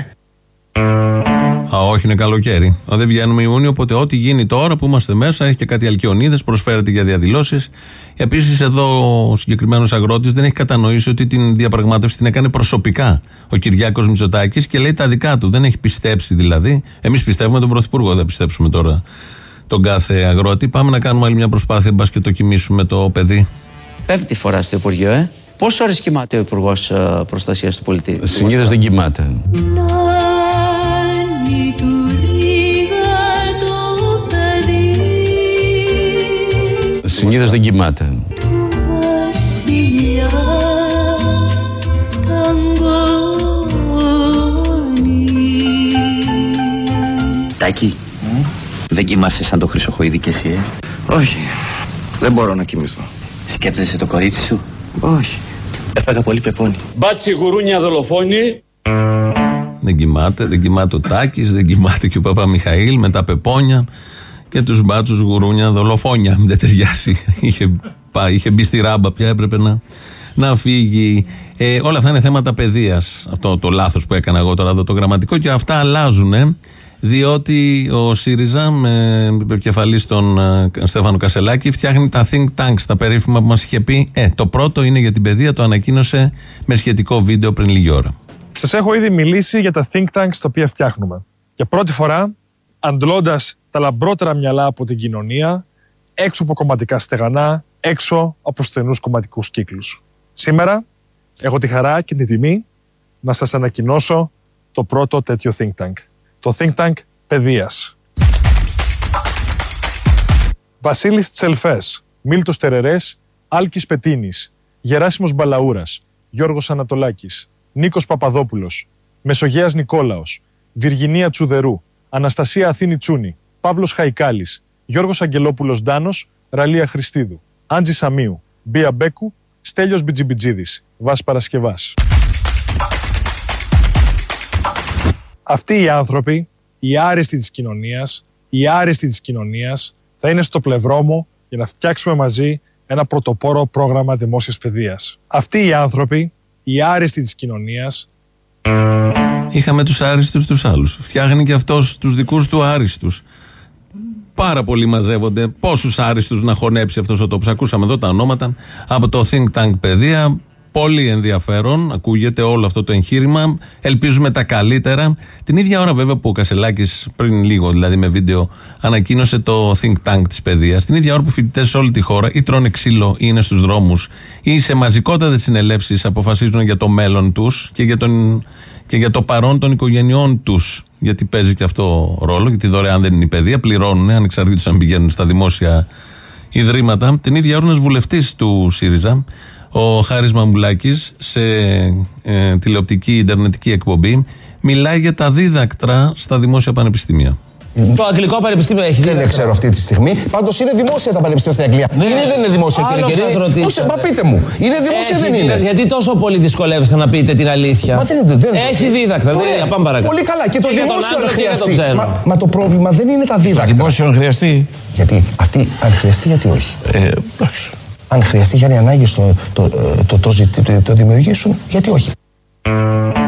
Α, όχι, είναι καλοκαίρι. Α, δεν βγαίνουμε Ιούνιο, οπότε ό,τι γίνει τώρα που είμαστε μέσα, έχει και κάτι αλκιονίδες, προσφέρεται για διαδηλώσεις. Επίσης, εδώ ο συγκεκριμένος αγρότης δεν έχει κατανοήσει ότι την διαπραγμάτευση την έκανε προσωπικά ο Κυριάκος Μητσοτάκης και λέει τα δικά του. Δεν έχει πιστέψει δηλαδή. Εμείς πιστεύουμε τον Πρωθυπουργό, δεν πιστέψουμε τώρα τον κάθε αγρότη. Πάμε να κάνουμε άλλη μια προσπάθεια, μπας και το κοιμήσουμε το παιδί. Πέμπτη φορά στο Υπουργείο, ε. Πόσε ώρες κοιμάται ο Υπουργός Προστασίας του Πολιτή; Συνήθως δεν κοιμάται. Συνήθως δεν κοιμάται. Τάκη, δεν κοιμάσαι σαν το χρυσοχοίδι και εσύ, ε; Όχι, δεν μπορώ να κοιμηθώ. Σκέπτεσαι το κορίτσι σου; Όχι. Έφαγα πολύ πεπόνι. Μπάτσι γουρούνια δολοφόνη. Δεν κοιμάται, δεν κοιμάται ο Τάκης, δεν κοιμάται και ο Παπα Μιχαήλ με τα πεπόνια και τους μπάτσους γουρούνια δολοφόνια. Δεν ταιριάσει. Είχε, πάει, είχε μπει στη ράμπα πια, έπρεπε να, να φύγει. Ε, όλα αυτά είναι θέματα παιδείας. Αυτό το λάθος που έκανα εγώ τώρα εδώ το γραμματικό και αυτά αλλάζουν. Διότι ο ΣΥΡΙΖΑ με επικεφαλής τον ε, Στέφανο Κασελάκη φτιάχνει τα think tanks, τα περίφημα που μας είχε πει. Ε, το πρώτο είναι για την παιδεία, το ανακοίνωσε με σχετικό βίντεο πριν λίγη ώρα. Σας έχω ήδη μιλήσει για τα think tanks τα οποία φτιάχνουμε. Για πρώτη φορά, αντλώντας τα λαμπρότερα μυαλά από την κοινωνία, έξω από κομματικά στεγανά, έξω από στενούς κομματικούς κύκλους. Σήμερα έχω τη χαρά και την τιμή να σας ανακοινώσω το πρώτο τέτοιο think tank. Το think tank παιδείας. Βασίλης Τσελφές, Μίλτος Τερερές, Άλκης Πετίνης, Γεράσιμος Μπαλαούρας, Γιώργος Ανατολάκης, Νίκος Παπαδόπουλος, Μεσογέας Νικόλαος, Βιργινία Τσουδερού, Αναστασία Αθήνη Τσούνη, Παύλος Χαϊκάλης, Γιώργος Αγγελόπουλος Ντάνος, Ραλία Χριστίδου, Άντζη Σαμίου, Μπία Μπέκου, Στέλιος Μπιτζιμπιτζίδης, Βάς Παρασκευάς. Αυτοί οι άνθρωποι, οι άρεστοι της κοινωνίας, οι άρεστοι της κοινωνίας, θα είναι στο πλευρό μου για να φτιάξουμε μαζί ένα πρωτοπόρο πρόγραμμα δημόσιας παιδείας. Αυτοί οι άνθρωποι, οι άρεστοι της κοινωνίας, Είχαμε τους άριστους τους άλλους. Φτιάχνει και αυτός τους δικούς του άριστους. Πάρα πολλοί μαζεύονται. Πόσους άριστους να χωνέψει αυτός ο τόπο. Ακούσαμε εδώ τα ονόματα από το Think Tank Παιδεία. Πολύ ενδιαφέρον. Ακούγεται όλο αυτό το εγχείρημα. Ελπίζουμε τα καλύτερα. Την ίδια ώρα, βέβαια, που ο Κασελάκης πριν λίγο, δηλαδή με βίντεο, ανακοίνωσε το Think Tank της παιδείας. Την ίδια ώρα που φοιτητές σε όλη τη χώρα ή τρώνε ξύλο ή είναι στους δρόμους ή σε μαζικότατες συνελεύσεις αποφασίζουν για το μέλλον τους και για τον και για το παρόν των οικογενειών τους. Γιατί παίζει και αυτό ρόλο, γιατί δωρεάν δεν είναι η παιδεία, πληρώνουν ανεξαρτήτως αν πηγαίνουν στα δημόσια ιδρύματα. Την ίδια ώρα, ένας βουλευτής του ΣΥΡΙΖΑ, ο Χάρης Μαμουλάκη, σε ε, τηλεοπτική Ιντερνετική εκπομπή, μιλάει για τα δίδακτρα στα δημόσια πανεπιστήμια. Το Αγγλικό Πανεπιστήμιο έχει δει. Δεν ξέρω αυτή τη στιγμή. Πάντως είναι δημόσια τα πανεπιστήμια στην Αγγλία. Ναι. Είναι ή δεν είναι δημόσια, κύριε Άλλο Κυρία. σας ρωτήσω. Πώς- Μα πείτε μου, είναι δημόσια ή δεν Έχει είναι; δίδακτρα. Γιατί τόσο πολύ δυσκολεύεστε να πείτε την αλήθεια. Μα δεν είναι, δεν είναι. Έχει δίδακτρα. Δεν Ωραία. είναι. Πάμε παρακάτω. Πολύ καλά. Και το για τον δημόσιο αν άντρα τι δεν το χρειαστεί. ξέρουμε. Μα, μα το πρόβλημα δεν είναι τα δίδακτρα. Το δημόσιο αν χρειαστεί. Γιατί αυτή, αν χρειαστεί, γιατί όχι; Ε, αν χρειαστεί για να ανάγκη το, το, το, το, ζητη- το, το δημιουργήσουν, γιατί όχι;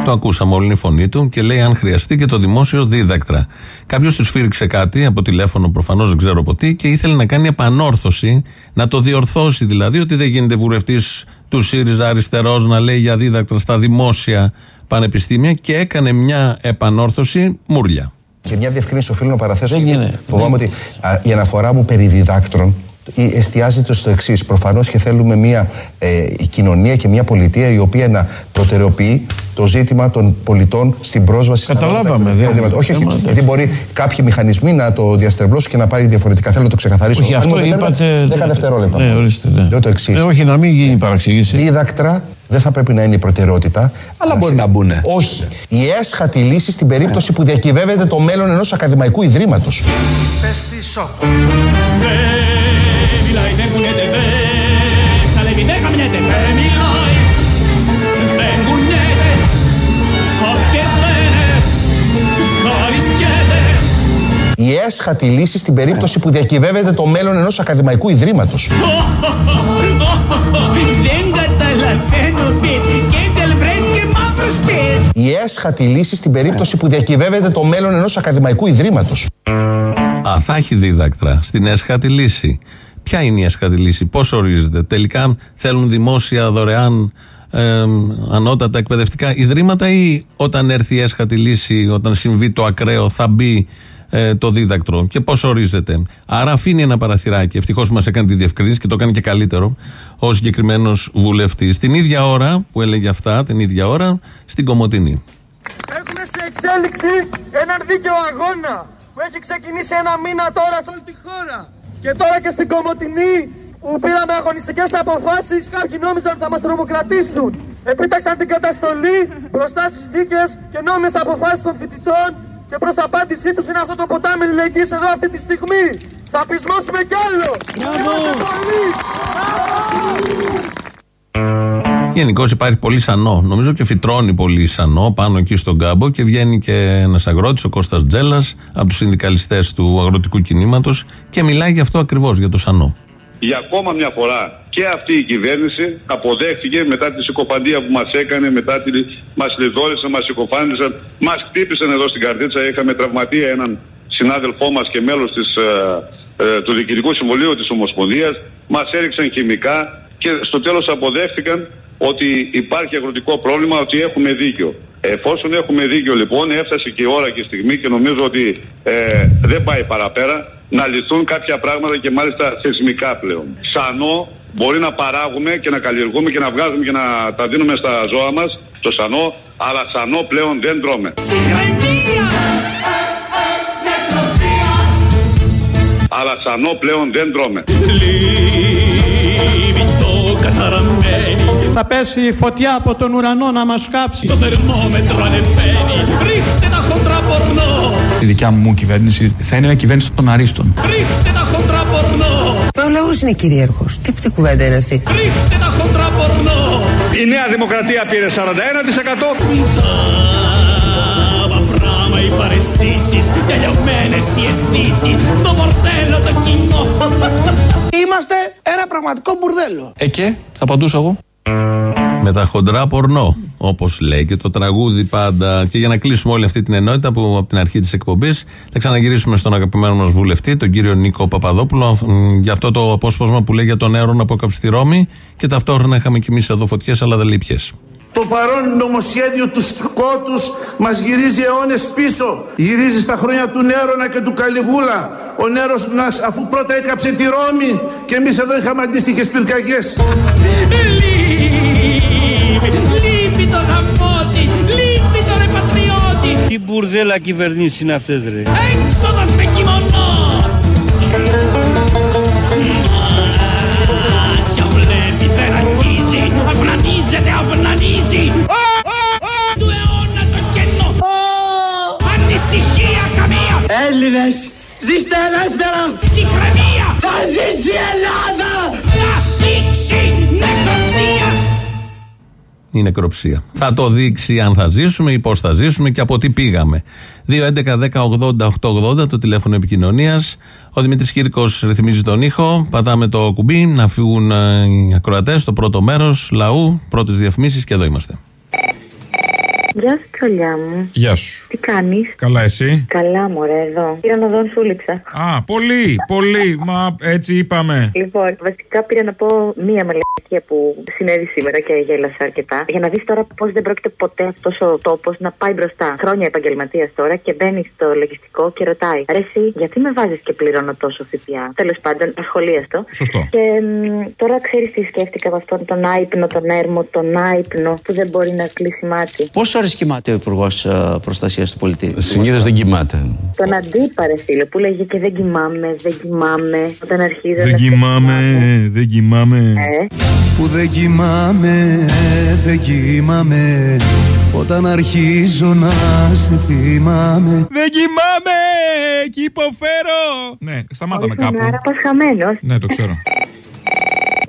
Το ακούσαμε όλη η φωνή του και λέει: Αν χρειαστεί και το δημόσιο δίδακτρα. Κάποιος του φύριξε κάτι από τηλέφωνο, προφανώς δεν ξέρω από τι, και ήθελε να κάνει επανόρθωση, να το διορθώσει δηλαδή, ότι δεν γίνεται βουλευτής του ΣΥΡΙΖΑ αριστερός να λέει για δίδακτρα στα δημόσια πανεπιστήμια και έκανε μια επανόρθωση μουρλια. Και μια διευκρίνηση οφείλω να παραθέσω. γιατί Φοβάμαι ότι α, η αναφορά μου περί διδάκτρων ε, εστιάζεται στο εξής. Προφανώς και θέλουμε μια ε, κοινωνία και μια πολιτεία η οποία να προτεραιοποιεί το ζήτημα των πολιτών στην πρόσβαση στα Καταλάβαμε, ανώτατα δεν- εκπαιδευτικά Όχι, όχι. θέματα. Γιατί μπορεί κάποιοι μηχανισμοί να το διαστρεβλώσουν και να πάρει διαφορετικά. Θέλω να το ξεκαθαρίσω. Όχι, Αν αυτό μου επιτρέπετε, είπατε. 10 δευτερόλεπτα. Ναι, ορίστε. Ναι. Λέω το εξής. Ε, όχι, να μην γίνει παραξήγηση. Δίδακτρα δεν θα πρέπει να είναι η προτεραιότητα. Αλλά μπορεί να μπουνε. Όχι. Η έσχατη λύση στην περίπτωση που διακυβεύεται το μέλλον ενός ακαδημαϊκού ιδρύματος. Πες τη σοκ. Femilai ne punete vesa, le vine caminete femilai. Vengunete, oh che bene, Ευχαριστιέτε. Η έσχατη λύση στην περίπτωση που διακυβεύεται το μέλλον ενός ακαδημαϊκού ιδρύματος. Δεν καταλαβαίνω πιτ, και τελπρές και μαύρος πιτ. Η έσχατη λύση στην περίπτωση που διακυβεύεται το μέλλον ενός ακαδημαϊκού ιδρύματος. Α, θα έχει δίδακτρα στην έσχατη λύση. Ποια είναι η έσχατη λύση, πώς ορίζεται. Τελικά θέλουν δημόσια δωρεάν ε, ανώτατα εκπαιδευτικά ιδρύματα ή όταν έρθει η έσχατη λύση, όταν συμβεί το ακραίο, θα μπει ε, το δίδακτρο και πώς ορίζεται. Άρα αφήνει ένα παραθυράκι. Ευτυχώς μας έκανε τη διευκρίνηση και το έκανε και καλύτερο ο συγκεκριμένος βουλευτής. Την ίδια ώρα που έλεγε αυτά, την ίδια ώρα στην Κομωτινή. Έχουμε σε εξέλιξη έναν δίκαιο αγώνα που έχει ξεκινήσει ένα μήνα τώρα σε όλη τη χώρα. Και τώρα και στην Κομωτινή που πήραμε αγωνιστικές αποφάσεις κάποιοι νόμιζαν ότι θα μας τρομοκρατήσουν. Επίταξαν την καταστολή μπροστά στις δίκες και νόμιες αποφάσεις των φοιτητών και προς απάντησή τους είναι αυτό το ποτάμι αλληλεγγύης εδώ αυτή τη στιγμή. Θα πεισμώσουμε κι άλλο. Είμαστε πολλοί. Γενικώ υπάρχει πολύ σανό. Νομίζω και φυτρώνει πολύ σανό πάνω εκεί στον κάμπο και βγαίνει και ένας αγρότης, ο Κώστας Τζέλας, από τους συνδικαλιστές του αγροτικού κινήματος και μιλάει για αυτό ακριβώς, για το σανό. Για ακόμα μια φορά και αυτή η κυβέρνηση αποδέχτηκε μετά τη συκοφαντία που μας έκανε, μετά τη... μας λιδόρισαν, μας συκοφάντησαν, μας χτύπησαν εδώ στην καρδίτσα. Είχαμε τραυματία έναν συνάδελφό μας και μέλος της, ε, ε, του Διοικητικού Συμβουλίου της Ομοσπονδίας. Μας έριξαν χημικά και στο τέλος αποδέχτηκαν ότι υπάρχει αγροτικό πρόβλημα, ότι έχουμε δίκιο. Εφόσον έχουμε δίκιο λοιπόν έφτασε και η ώρα και η στιγμή και νομίζω ότι ε, δεν πάει παραπέρα να λυθούν κάποια πράγματα και μάλιστα θεσμικά πλέον. Σανό μπορεί να παράγουμε και να καλλιεργούμε και να βγάζουμε και να τα δίνουμε στα ζώα μας το σανό, αλλά σανό πλέον δεν τρώμε. Αλλά σανό πλέον δεν τρώμε. Λίμητο καταραμένη, Θα πέσει η φωτιά από τον ουρανό να μας κάψει. το θερμόμετρο ανεβαίνει. Ρίχτε τα χοντρά πορνό, Η δικιά μου κυβέρνηση θα είναι μια κυβέρνηση των αρίστων. ρίχτε τα χοντρά πορνό, Ο λαός είναι κυρίαρχος. Τι, τι κουβέντα είναι αυτή; ρίχτε τα χοντρά πορνό. Η Νέα Δημοκρατία πήρε 41%. Τζάμπα πράμα οι παρεστήσεις, τελειωμένες οι αισθήσεις, στο πορτέλο το κοινό. Είμαστε ένα πραγματικό μπουρδέλο. Ε και, θα απαντούσα εγώ. Με τα χοντρά πορνό, όπως λέει και το τραγούδι πάντα. Και για να κλείσουμε όλη αυτή την ενότητα που από την αρχή της εκπομπής θα ξαναγυρίσουμε στον αγαπημένο μας βουλευτή, τον κύριο Νίκο Παπαδόπουλο, μ, για αυτό το απόσπασμα που λέει για τον Έρωνα απόκαψη στη Ρώμη. Και ταυτόχρονα είχαμε κι εμεί εδώ φωτιές, αλλά δεν λέει ποιες. Το παρόν νομοσχέδιο του σκότους μας γυρίζει αιώνες πίσω. Γυρίζει στα χρόνια του Νέρονα και του Καλιγούλα. Ο Νέρος μας αφού πρώτα έκαψε τη Ρώμη και εμείς εδώ είχαμε αντίστοιχες πυρκαγιές. Λείπει, λείπει το γαμότι, λείπει το ρε πατριώτη. Τι μπουρδέλα κυβερνήσεις είναι αυτές ρε. Έξοδος με κιμονό. Έλληνες, ζήστε ελεύθερα. Ψυχραιμία. Θα ζήσει η Ελλάδα. Θα δείξει νεκροψία. Η νεκροψία. Θα το δείξει αν θα ζήσουμε ή πώς θα ζήσουμε και από τι πήγαμε. 2.11.10.80.880 το τηλέφωνο επικοινωνίας. Ο Δημήτρης Κύρκος ρυθμίζει τον ήχο. Πατάμε το κουμπί να φύγουν ε, οι ακροατές στο πρώτο μέρος λαού, πρώτες διαφημίσεις και εδώ είμαστε. Γεια σου, τρολιά μου. Γεια σου. Τι κάνεις; Καλά, εσύ; Καλά, μωρέ, εδώ. Πήρα να δω αν σου λείψα. Α, πολύ, πολύ. Μα έτσι είπαμε. Λοιπόν, βασικά πήρα να πω μία μαλακία που συνέβη σήμερα και γέλασα αρκετά. Για να δεις τώρα πώς δεν πρόκειται ποτέ αυτός ο τόπος να πάει μπροστά. Χρόνια επαγγελματίας τώρα και μπαίνει στο λογιστικό και ρωτάει: Ρε, εσύ, γιατί με βάζεις και πληρώνω τόσο ΦΠΑ; Τέλος πάντων, ασχολίαστο. Σωστό. Και μ, τώρα ξέρεις τι σκέφτηκα από αυτόν τον άϊπνο, τον έρμο, τον άϊπνο που δεν μπορεί να κλείσει μάτι. Πόσε ώρε κοιμάται ο Υπουργός Προστασίας του Πολιτή. Συνήθως δεν κοιμάται. Τον αντίπαρε, φίλε, που λέγε και δεν κοιμάμαι, δεν κοιμάμαι. Όταν αρχίζω Δεν να κοιμάμαι, δεν κοιμάμαι. Ε, Που δεν κοιμάμαι, δεν κοιμάμαι Όταν αρχίζω να σε θυμάμαι Δεν κοιμάμαι και υποφέρω. Ναι, σταμάταμε κάπου. Άρα πας χαμένος. Ναι, το ξέρω.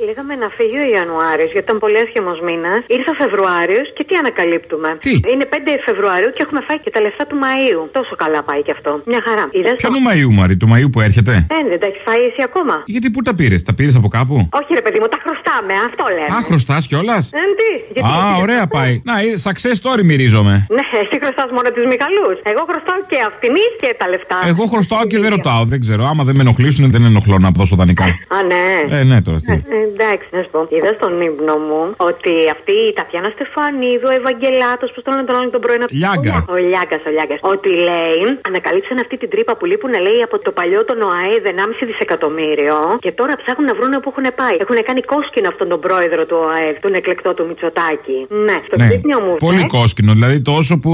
Λέγαμε να φύγει ο Ιανουάριος γιατί ήταν πολύ άσχημος μήνας. Ήρθε ο Φεβρουάριος και τι ανακαλύπτουμε; Τι; Είναι 5 Φεβρουαρίου και έχουμε φάει και τα λεφτά του Μαΐου. Τόσο καλά πάει και αυτό. Μια χαρά. Είδες το; Ποιανού Μαΐου, Μαρή, του Μαΐου που έρχεται; Ε, δεν τα έχεις φάει εσύ ακόμα; Γιατί πού τα πήρες, τα πήρες από κάπου; Όχι, ρε παιδί μου, τα χρωστάμε. Αυτό λέμε. Α, χρωστάς κιόλας; Ε, τι, γιατί Α, γιατί ωραία δεν πάει. Να, ε, success story μυρίζομαι. Ναι, εσύ χρωστάς μόνο τους Μιχαλούς. Εγώ χρωστάω και αυτήν και τα λεφτά. Εγώ χρωστάω και δεν ρωτάω, δεν ξέρω. Άμα δεν με ενοχλήσουν, δεν ενοχλώ να δώσω δανεικά. Α, ναι. Ε, ναι, τώρα τι. Ε, εντάξει, να σου πω. Είδα στον ύπνο μου ότι αυτή η Τατιάνα Στεφανίδου, ο Ευαγγελάτος, πώς τον λένε τον άλλον τον πρωί. να- Λιάγκα. Ο Λιάγκας, ο Λιάγκας. Ότι λέει, ανακαλύψαν αυτή την τρύπα που λείπουν, λέει, από το παλιό τον ΟΑΕΔ 1,5 δισεκατομμύριο και τώρα ψάχνουν να βρουν που έχουν πάει. Έχουν κάνει κόσκινο αυτόν τον πρόεδρο του ΟΑΕΔ, τον εκλεκτό του Μητσοτάκη. Ναι, στο Ναι, ξύπνιο μου. πολύ ε, κόσκινο. Δηλαδή τόσο που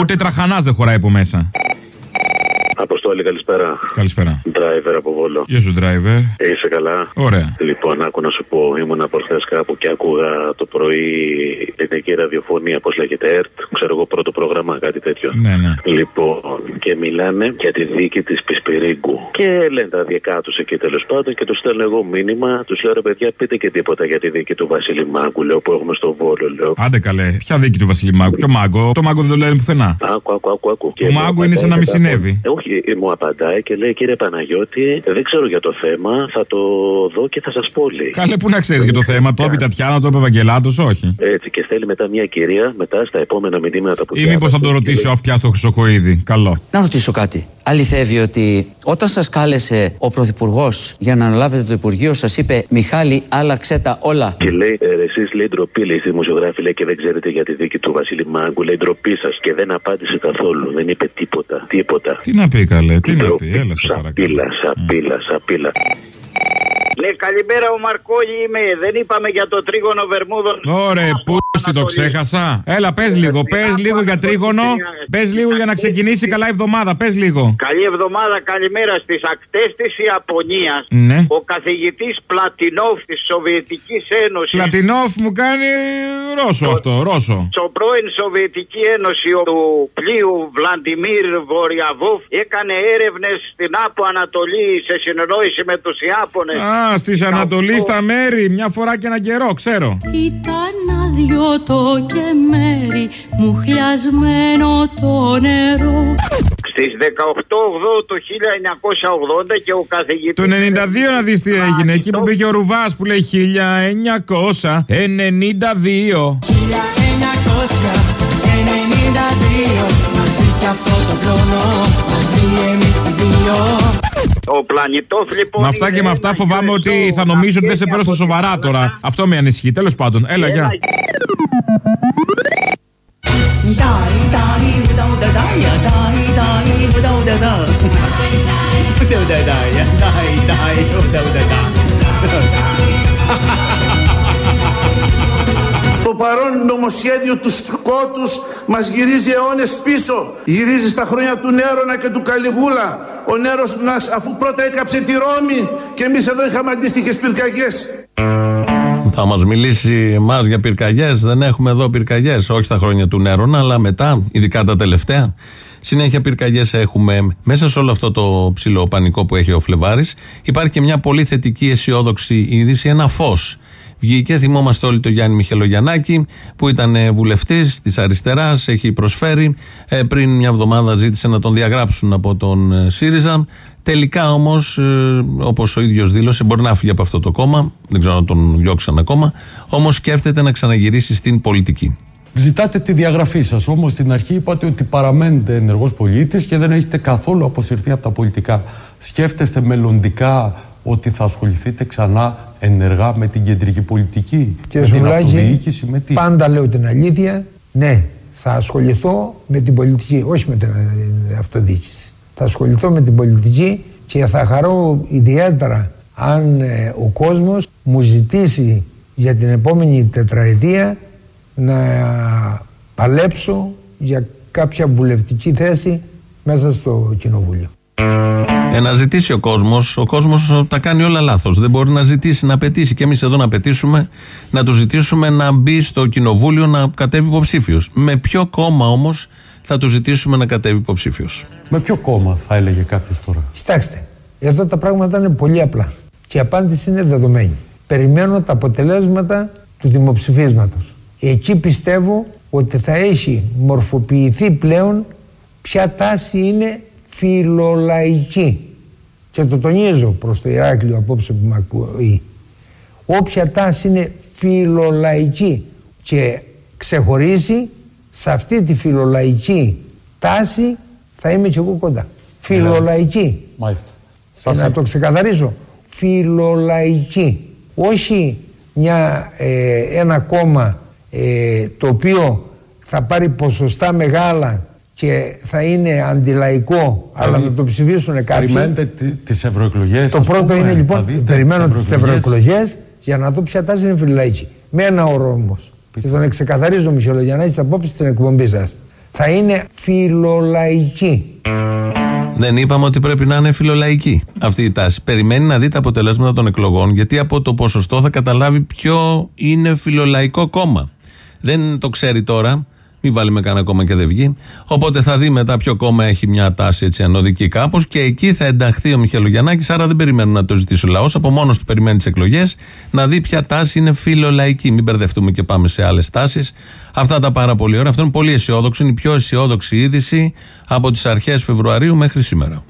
ούτε τραχανάς δεν χωράει από μέσα. Αποστόλη, καλησπέρα. Καλησπέρα. Driver από Βόλο. Γεια σου, driver. Είσαι καλά; Ωραία. Λοιπόν, άκου να σου πω, ήμουν προχθές κάπου και άκουγα το πρωί ελληνική ραδιοφωνία, πώς λέγεται, ΕΡΤ. Ξέρω εγώ, πρώτο πρόγραμμα, κάτι τέτοιο. Ναι, ναι. Λοιπόν, και μιλάνε για τη δίκη της Πισπυρίγκου. Και λένε τα δικά τους εκεί τέλος πάντων και τους στέλνω εγώ μήνυμα. Τους λέω ρε παιδιά, πείτε και τίποτα για τη δίκη του Βασίλη Μάγκου, λέω που έχουμε στο Βόλο, λέω. Άντε καλέ, ποια δίκη του Βασιλή Μάγκου, ποιο μάγκο. Το μάγκο δεν το λένε πουθενά. Άκου, άκου, άκου. άκου. Το μάγκο είναι σαν να μην συνέβη. Ε, όχι, ε, μου απαντάει και λέει κύριε Παναγιώτη, δεν ξέρω για το θέμα, θα το δω και θα σας πω λέει. Καλέ, πού να ξέρεις για το θέμα. Το είπε η Τατιάνα, το είπε ο Ευαγγελάτος, όχι. Έτσι και στέλνει μετά μια κυρία, μετά στα επόμενα μηνύματα που Ή μήπως θα το ρωτήσει ο αυτιά στο Χρυσοκοίδη. Καλό. Να ρωτήσω κάτι. Αληθεύει ότι όταν σας κάλεσε ο Πρωθυπουργός για να αναλάβετε το Υπουργείο, σας είπε Μιχάλη, άλλαξε τα όλα. Και λέει, ε, εσείς λέει ντροπή, λέει στη δημοσιογράφη, λέει και δεν ξέρετε για τη δίκη του Βασίλη Μάγκου, λέει ντροπή σας και δεν απάντησε καθόλου. Δεν είπε τίποτα. Τίποτα. Τι να πει καλέ, τι να πει, έλα σε παρακαλώ. Σαπίλα, σαπίλα, σαπίλα. Ναι, καλημέρα ο Μαρκόλη είμαι. Δεν είπαμε για το τρίγωνο Βερμούδων. Ωραία, πού τι το ξέχασα; Έλα, πες λίγο, πες λίγο για τρίγωνο. Πες λίγο για να ξεκινήσει καλά η εβδομάδα, πες λίγο. Καλή εβδομάδα, καλημέρα στις ακτές της Ιαπωνίας. Ναι. Ο καθηγητής Πλατινόφ της Σοβιετικής Ένωση. Πλατινόφ μου κάνει Ρώσο αυτό, Ρώσο. Στο πρώην Σοβιετική Ένωση του πλοίου Βλαντιμίρ Βορειαβόφ έκανε έρευνες στην Άπο Ανατολή σε συνεννόηση με τους Ιάπωνες. Α, στις Ανατολής στα μέρη, μια φορά και ένα καιρό, ξέρω. Ήταν αδειότο και μέρη μου χλιασμένο το νερό Στις 18 το 1980 και ο καθηγητής. Το 92 να δεις τι έγινε, εκεί που πήγε ο Ρουβάς που λέει 1992. 1992 Μαζί κι αυτό το χρόνο Μαζί εμείς οι δύο Ο πλανητόφ λοιπόν. Με αυτά και με αυτά φοβάμαι ότι θα νομίζω ότι δεν σε παίρνω στα σοβαρά τώρα. Αυτό με ανησυχεί. Τέλο πάντων, έλα, γεια. Dai dai παρόν νομοσχέδιο του σκότους μας γυρίζει αιώνες πίσω. Γυρίζει στα χρόνια του Νέρονα και του Καλιγούλα. Ο Νέρος μας αφού πρώτα έκαψε τη Ρώμη και εμείς εδώ είχαμε αντίστοιχες πυρκαγιές. Θα μας μιλήσει εμάς για πυρκαγιές. Δεν έχουμε εδώ πυρκαγιές. Όχι στα χρόνια του Νέρονα, αλλά μετά, ειδικά τα τελευταία. Συνέχεια πυρκαγιές έχουμε. Μέσα σε όλο αυτό το ψηλό πανικό που έχει ο Φλεβάρης, υπάρχει και μια πολύ θετική αισιόδοξη είδηση, ένα φως. Βγήκε, θυμόμαστε όλοι το Γιάννη Μιχελογιαννάκη, που ήταν βουλευτής της αριστεράς, έχει προσφέρει. Ε, πριν μια εβδομάδα ζήτησε να τον διαγράψουν από τον ε, ΣΥΡΙΖΑ. Τελικά όμως, ε, όπως ο ίδιος δήλωσε, μπορεί να φύγει από αυτό το κόμμα. Δεν ξέρω αν τον διώξαν ακόμα. Όμως σκέφτεται να ξαναγυρίσει στην πολιτική. Ζητάτε τη διαγραφή σας. Όμως στην αρχή είπατε ότι παραμένετε ενεργός πολίτης και δεν έχετε καθόλου αποσυρθεί από τα πολιτικά. Σκέφτεστε μελλοντικά ότι θα ασχοληθείτε ξανά ενεργά με την κεντρική πολιτική, Κύριε με την Σουλάκη, αυτοδιοίκηση, με τι; Πάντα λέω την αλήθεια. Ναι, θα ασχοληθώ με την πολιτική, όχι με την ε, αυτοδιοίκηση. Θα ασχοληθώ με την πολιτική και θα χαρώ ιδιαίτερα αν ε, ο κόσμος μου ζητήσει για την επόμενη τετραετία να παλέψω για κάποια βουλευτική θέση μέσα στο κοινοβούλιο. Ε, να ζητήσει ο κόσμος. Ο κόσμος τα κάνει όλα λάθος. Δεν μπορεί να ζητήσει, να απαιτήσει. Και εμείς εδώ να απαιτήσουμε, να τους ζητήσουμε να μπει στο κοινοβούλιο να κατέβει υποψήφιος. Με ποιο κόμμα όμως θα τους ζητήσουμε να κατέβει υποψήφιος; Με ποιο κόμμα θα έλεγε κάποιος τώρα; Κοιτάξτε, εδώ τα πράγματα είναι πολύ απλά και η απάντηση είναι δεδομένη. Περιμένω τα αποτελέσματα του δημοψηφίσματος. Εκεί πιστεύω ότι θα έχει μορφοποιηθεί πλέον ποια τάση είναι φιλολαϊκή. Και το τονίζω προς το Ηράκλειο απόψε που με ακούει. Όποια τάση είναι φιλολαϊκή και ξεχωρίσει σε αυτή τη φιλολαϊκή τάση θα είμαι και εγώ κοντά. Φιλολαϊκή. Μάλιστα. Και να το ξεκαθαρίσω. Φιλολαϊκή. Όχι μια, ε, ένα κόμμα ε, το οποίο θα πάρει ποσοστά μεγάλα και θα είναι αντιλαϊκό, αλλά θα το ψηφίσουν κάποιοι. Περιμένετε τις ευρωεκλογές. Το πρώτο είναι λοιπόν, περιμένω τις ευρωεκλογές για να δω ποια τάση είναι φιλολαϊκή. Με ένα όρο όμως. Και τον εξεκαθαρίζω, Μισελό, για να έχει απόψη στην εκπομπή σας. Θα είναι φιλολαϊκή. Δεν είπαμε ότι πρέπει να είναι φιλολαϊκή αυτή η τάση. Περιμένει να δει τα αποτελέσματα των εκλογών, γιατί από το ποσοστό θα καταλάβει ποιο είναι φιλολαϊκό κόμμα. Δεν το ξέρει τώρα. Μην βάλει με κανένα κόμμα και δεν βγει. Οπότε θα δει μετά ποιο κόμμα έχει μια τάση έτσι ανωδική κάπως και εκεί θα ενταχθεί ο Μιχελογιαννάκη. Άρα δεν περιμένουν να το ζητήσει ο λαός. Από μόνος του περιμένει τις εκλογές να δει ποια τάση είναι φιλολαϊκή. Μην μπερδευτούμε και πάμε σε άλλες τάσεις. Αυτά τα πάρα πολύ ωραία. Αυτό είναι πολύ αισιόδοξο. Είναι η πιο αισιόδοξη είδηση από τις αρχές Φεβρουαρίου μέχρι σήμερα.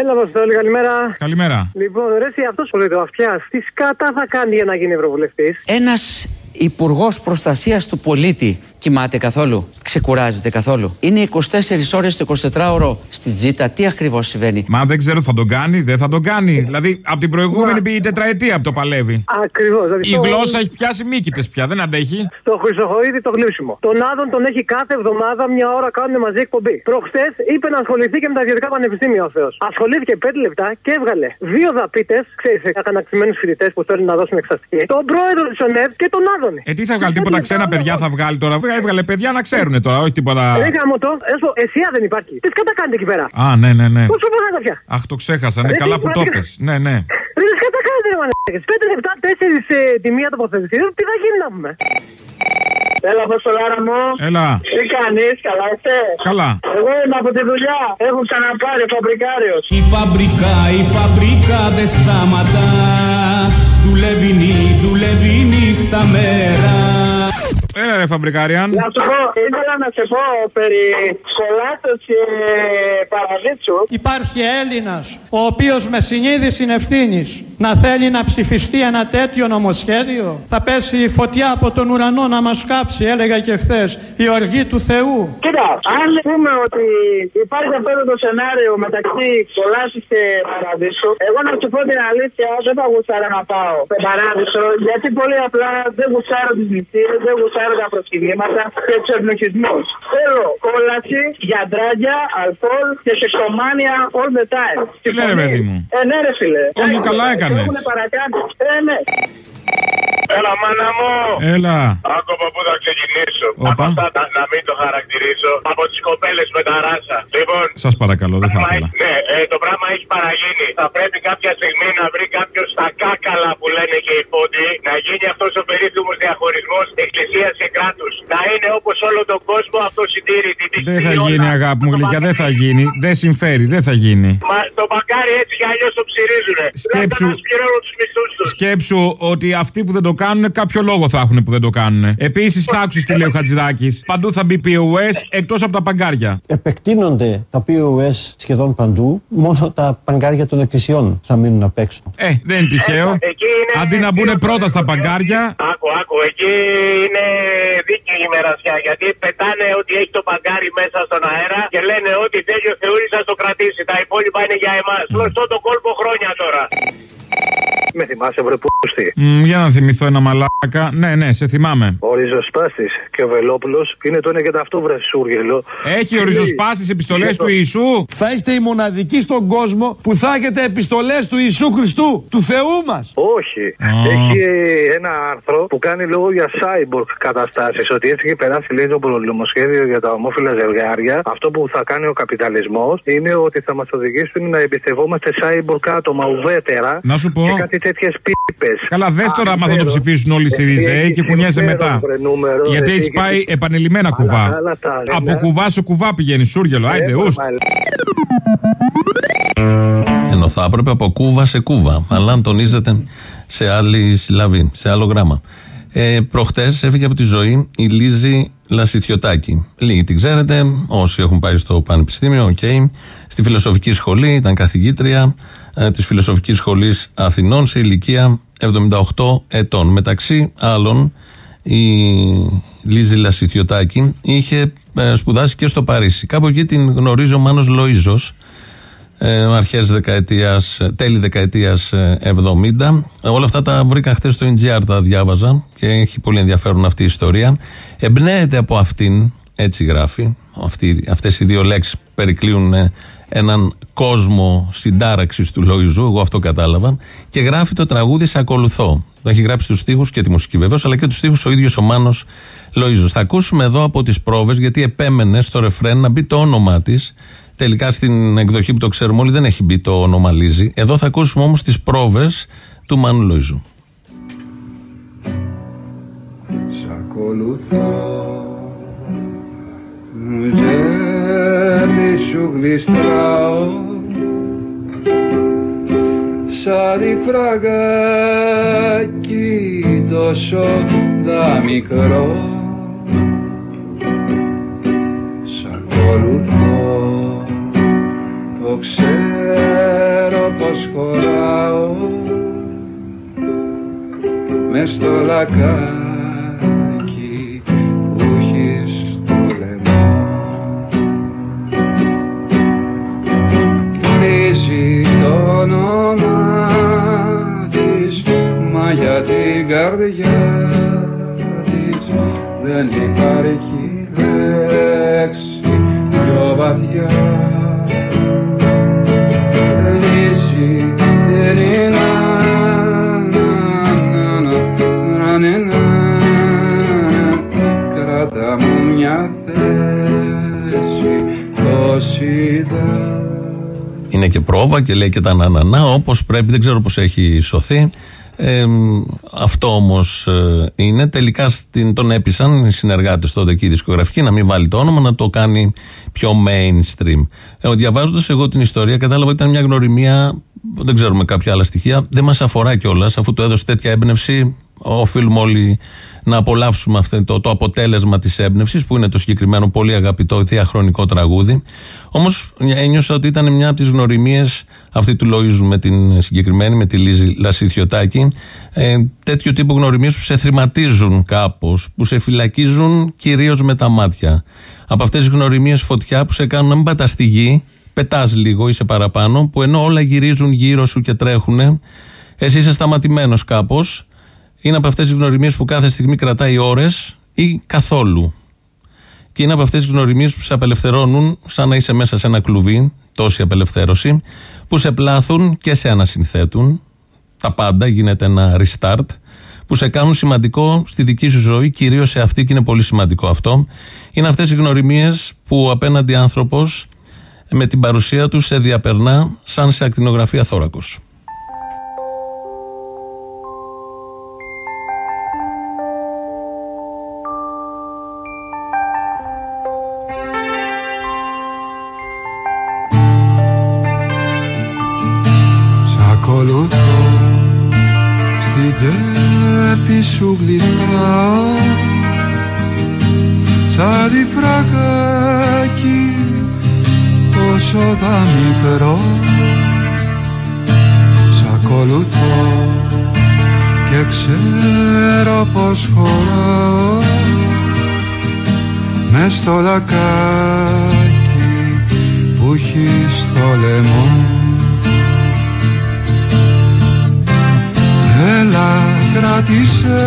Έλα, Βασίλη, καλημέρα. Καλημέρα. Λοιπόν, ρε, εσύ αυτό ο Λιδοαυτιά, τι σκάτα θα κάνει για να γίνει Ευρωβουλευτής. Ένας υπουργός προστασίας του πολίτη κοιμάται καθόλου, ξεκουράζεται καθόλου. Είναι 24 ώρες το 24ωρο στη τζίτα. Τι ακριβώς συμβαίνει; Μα δεν ξέρω, θα τον κάνει, δεν θα τον κάνει. Δηλαδή, από την προηγούμενη πήγε η τετραετία που το παλεύει. Ακριβώς. Δηλαδή, Η στο- γλώσσα έχει πιάσει μύκητες πια, δεν αντέχει. Στο Χρυσοχοίδη το γλύψιμο. Τον Άδων τον έχει κάθε εβδομάδα μια ώρα κάνουν μαζί εκπομπή. Προχτές είπε να ασχοληθεί και με τα ιδιωτικά πανεπιστήμια ο Θεός. Ασχολήθηκε 5 λεπτά και έβγαλε δύο δαπίτες, ξέρεις, αγανακτημένου φοιτητές που θέλουν να δώσουν εξαστική, τον πρόεδρο της ΟΝΕΒ και τον Άδωνη. Ε, τι θα βγάλει, τίποτα ξένα παιδιά θα βγάλει τώρα. Έβγαλε παιδιά να ξέρουν τώρα, όχι τίποτα. Ρε γάμο το, έσω, εσία δεν υπάρχει. Τι σκάτα κάνετε εκεί πέρα; Α, ναι, ναι, ναι. Πόσο πέρα τα πια; Αχ, το ξέχασα. Ναι, Ρε, καλά τι που το πρόκειται. πες. Ναι, ναι. Ρε τι σκάτα κάνετε ρε μαλάκες. Πέντε λεπτά, τέσσερις ε, τη μία τοποθέτηση. Ρε, Τι θα γίνει να πούμε; Έλα, Αποστολάρα μου. Έλα. Τι κάνεις, καλά είστε; Καλά. Εγώ είμαι από τη δουλειά. Έχω ξαναπάρει φαμπρικάριος. Η φαμπρικά, η φαμπρικά δεν σταματά Δουλεύει νύ, δουλεύει νύχτα μέρα Έλα, ρε Φαμπρικάριαν. Να σου πω, ήθελα να σε πω περί κολάτος και παραδίτσου. Υπάρχει Έλληνας ο οποίος με συνείδηση ευθύνης να θέλει να ψηφιστεί ένα τέτοιο νομοσχέδιο; Θα πέσει η φωτιά από τον ουρανό να μας κάψει, έλεγα και χθες, η οργή του Θεού. Κοίτα, αν πούμε ότι υπάρχει αυτό το σενάριο μεταξύ κολάτου και παραδείσου, εγώ να σου πω την αλήθεια, δεν θα γουστάρω να πάω στο παράδεισο, γιατί πολύ απλά δεν γουστάρω τις νηστείες, δεν γουστάρω τα προσκυνήματα και του ευνοχισμού. Θέλω κόλαση, γιαντράγια, αλκοόλ και σεξομάνια all the time. Τι λέει, ρε παιδί μου; Ε, ναι, ρε φίλε. Όχι, Εντάξει, καλά το έκανες. έχουνε παρακάνει. Ε, ναι. Έλα, μάνα μου. Έλα. Άκου από πού θα ξεκινήσω. Όπα. Από αυτά τα- να μην το χαρακτηρίσω. Από τις κοπέλες με τα ράσα. Λοιπόν, Σας παρακαλώ, δεν θα ήθελα. ναι, ε, το πράγμα έχει παραγίνει. Θα πρέπει κάποια στιγμή να βρει κάποιος στα κάκαλα που λένε και οι πόντιοι να γίνει αυτός ο περίφημος διαχωρισμός εκκλησίας και κράτους. Να είναι όπως όλο τον κόσμο αυτό συντήρητη. Δεν θα γίνει, αγάπη μου γλυκιά, δεν θα γίνει. Δεν συμφέρει, δεν θα γίνει. Μα το μπακάρι έτσι κι αλλιώς το ψυρίζουνε. Σκέψου- Πρέπει να πληρώνουν τους μισθούς τους. Σκέψου ότι αυτοί που δεν το κάνουν, κάποιο λόγο θα έχουν που δεν το κάνουν. Επίσης, άκουσες τι λέει ο Χατζηδάκης. Παντού θα μπει POS εκτός από τα παγκάρια. Επεκτείνονται τα POS σχεδόν παντού, μόνο τα παγκάρια των εκκλησιών θα μείνουν απ' έξω. Ε, δεν είναι τυχαίο. Αντί να μπουν πρώτα στα παγκάρια. Άκου, άκου, εκεί είναι δίκαιη η μερασιά. Γιατί πετάνε ότι έχει το παγκάρι μέσα στον αέρα και λένε ότι θέλει ο Θεούλη να το κρατήσει. Τα υπόλοιπα είναι για εμάς. Γνωστό το κόλπο χρόνια τώρα. Με θυμάσαι, βρε πούστη. Μ, για να θυμηθώ ένα μαλάκα. Ναι, ναι, σε θυμάμαι. Ο ριζοσπάστης και ο Βελόπουλος είναι το ένα και το αυτό, βρε Σούργελο. Έχει ο ριζοσπάστης επιστολές του Ιησού; Θα είστε οι μοναδικοί στον κόσμο που θα έχετε επιστολές του Ιησού Χριστού, του Θεού μας. Όχι. Έχει ένα άρθρο που κάνει λόγο για cyborg καταστάσεις. Ότι έτσι έχει περάσει λέει το νομοσχέδιο για τα ομόφυλα ζευγάρια. Αυτό που θα κάνει ο καπιταλισμός είναι ότι θα μας οδηγήσουν να εμπιστευόμαστε cyborg άτομα ουδέτερα. Να σου πω. Και κάτι τέτοιες πίπες. Καλά, δες τώρα άμα θα το ψηφίσουν όλοι οι Σιριζέοι και κουνιάζε μετά. Γιατί έχει πάει επανειλημμένα κουβά. Από κουβά σε κουβά πηγαίνει, Σούργελο. Άιντε, ουστ. Ενώ θα έπρεπε από κούβα σε κούβα. Αλλά αν τονίζεται σε άλλη συλλαβή, σε άλλο γράμμα. Ε, Προχτές έφυγε από τη ζωή η Λίζη Λασιθιωτάκη. Λίγοι την ξέρετε, όσοι έχουν πάει στο Πανεπιστήμιο, οκ. Στη φιλοσοφική σχολή, ήταν καθηγήτρια ε, της Φιλοσοφικής Σχολής Αθηνών σε ηλικία 78 ετών. Μεταξύ άλλων, η Λίζη Λασιθιωτάκη είχε ε, σπουδάσει και στο Παρίσι. Κάπου εκεί την γνωρίζει ο Μάνος Λοΐζος, ε, αρχές δεκαετίας, ε, τέλη δεκαετίας ε, 70. Ε, όλα αυτά τα βρήκα χθες στο NGR, τα διάβαζα και έχει πολύ ενδιαφέρον αυτή η ιστορία. Εμπνέεται από αυτήν, έτσι γράφει, αυτή, αυτές οι δύο λέξεις περικλείουν ε, έναν κόσμο συντάραξης του Λοϊζού, εγώ αυτό κατάλαβα, και γράφει το τραγούδι Σε ακολουθώ. Το έχει γράψει τους στίχους και τη μουσική βεβαίως, αλλά και τους στίχους ο ίδιος ο Μάνος Λοϊζού. Θα ακούσουμε εδώ από τις πρόβες, γιατί επέμενε στο ρεφρέν να μπει το όνομά της. Τελικά στην εκδοχή που το ξέρουμε όλοι δεν έχει μπει το όνομα Λίζη. Εδώ θα ακούσουμε όμως τις πρόβες του Μάνου Λοϊζού. Σ' ακολουθώ ζέρνει σου γλιστράω. Σαν τη φραγάκι τόσο δα μικρό. Σ' ακολουθώ Το ξέρω πως χωράω. Μες στο λακάκι Λύζει το όνομα της μα για την καρδιά της. Δεν υπάρχει λέξη πιο βαθιά. Λύζει την Κράτα μου μια θέση τόση δα Είναι και πρόβα και λέει και τα νανανά όπως πρέπει, δεν ξέρω πώς έχει σωθεί. Ε, αυτό όμως είναι. Τελικά στην, τον έπεισαν οι συνεργάτες τότε και η δισκογραφική να μην βάλει το όνομα, να το κάνει πιο mainstream. Ε, Διαβάζοντας εγώ την ιστορία, κατάλαβα ότι ήταν μια γνωριμία. Δεν ξέρουμε κάποια άλλα στοιχεία. Δεν μας αφορά κιόλας, αφού το έδωσε τέτοια έμπνευση. Οφείλουμε όλοι να απολαύσουμε αυτό το, το αποτέλεσμα της έμπνευσης, που είναι το συγκεκριμένο πολύ αγαπητό διαχρονικό τραγούδι. Όμως ένιωσα ότι ήταν μια από τις γνωριμίες αυτή του Λοίζου με την συγκεκριμένη, με τη Λίζη Λασίθιωτάκη. Ε, τέτοιου τύπου γνωριμίες που σε θρηματίζουν κάπως, που σε φυλακίζουν κυρίως με τα μάτια. Από αυτές τις γνωριμίες φωτιά που σε κάνουν να μην πατάς στη γη, πετάς λίγο, είσαι παραπάνω, που ενώ όλα γυρίζουν γύρω σου και τρέχουν, εσύ είσαι σταματημένος κάπως. Είναι από αυτές τις γνωριμίες που κάθε στιγμή κρατάει ώρες ή καθόλου. Και είναι από αυτές τις γνωριμίες που σε απελευθερώνουν σαν να είσαι μέσα σε ένα κλουβί, τόση απελευθέρωση, που σε πλάθουν και σε ανασυνθέτουν. Τα πάντα γίνεται ένα restart, που σε κάνουν σημαντικό στη δική σου ζωή, κυρίως σε αυτή και είναι πολύ σημαντικό αυτό. Είναι αυτές οι γνωριμίες που απέναντι άνθρωπος με την παρουσία τους σε διαπερνά σαν σε ακτινογραφία θώρακος. Τσέπη μάτι σου γλυφάω σαν τη φραγάκι όσο θα μικρό. Σ' ακολουθώ και ξέρω πως χωράω μες στο λακάκι που έχει στο λαιμό Έλα κράτησέ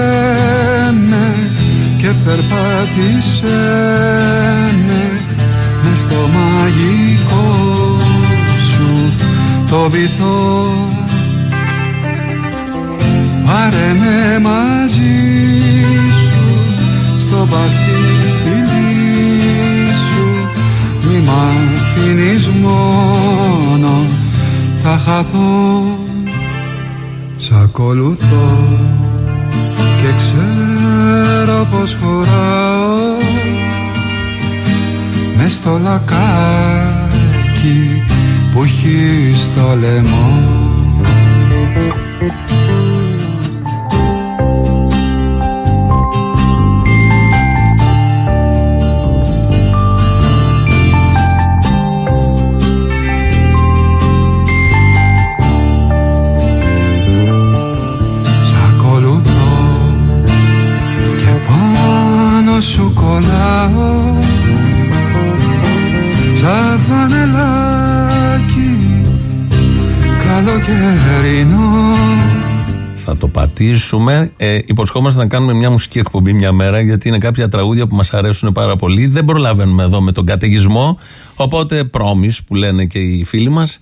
με και περπάτησέ με μες στο μαγικό σου το βυθό. Πάρε με μαζί σου στο βαθύ φιλί σου. Μη μ' αφήνεις μόνο θα χαθώ Σ' ακολουθώ και ξέρω πως χωράω μες στο λακάκι που έχει στο λαιμό σου κολλάω. Σαν φανελάκι καλοκαιρινό Θα το πατήσουμε. Ε, υποσχόμαστε να κάνουμε μια μουσική εκπομπή μια μέρα, γιατί είναι κάποια τραγούδια που μας αρέσουν πάρα πολύ. Δεν προλαβαίνουμε εδώ με τον καταιγισμό. Οπότε, πρόμη που λένε και οι φίλοι μας,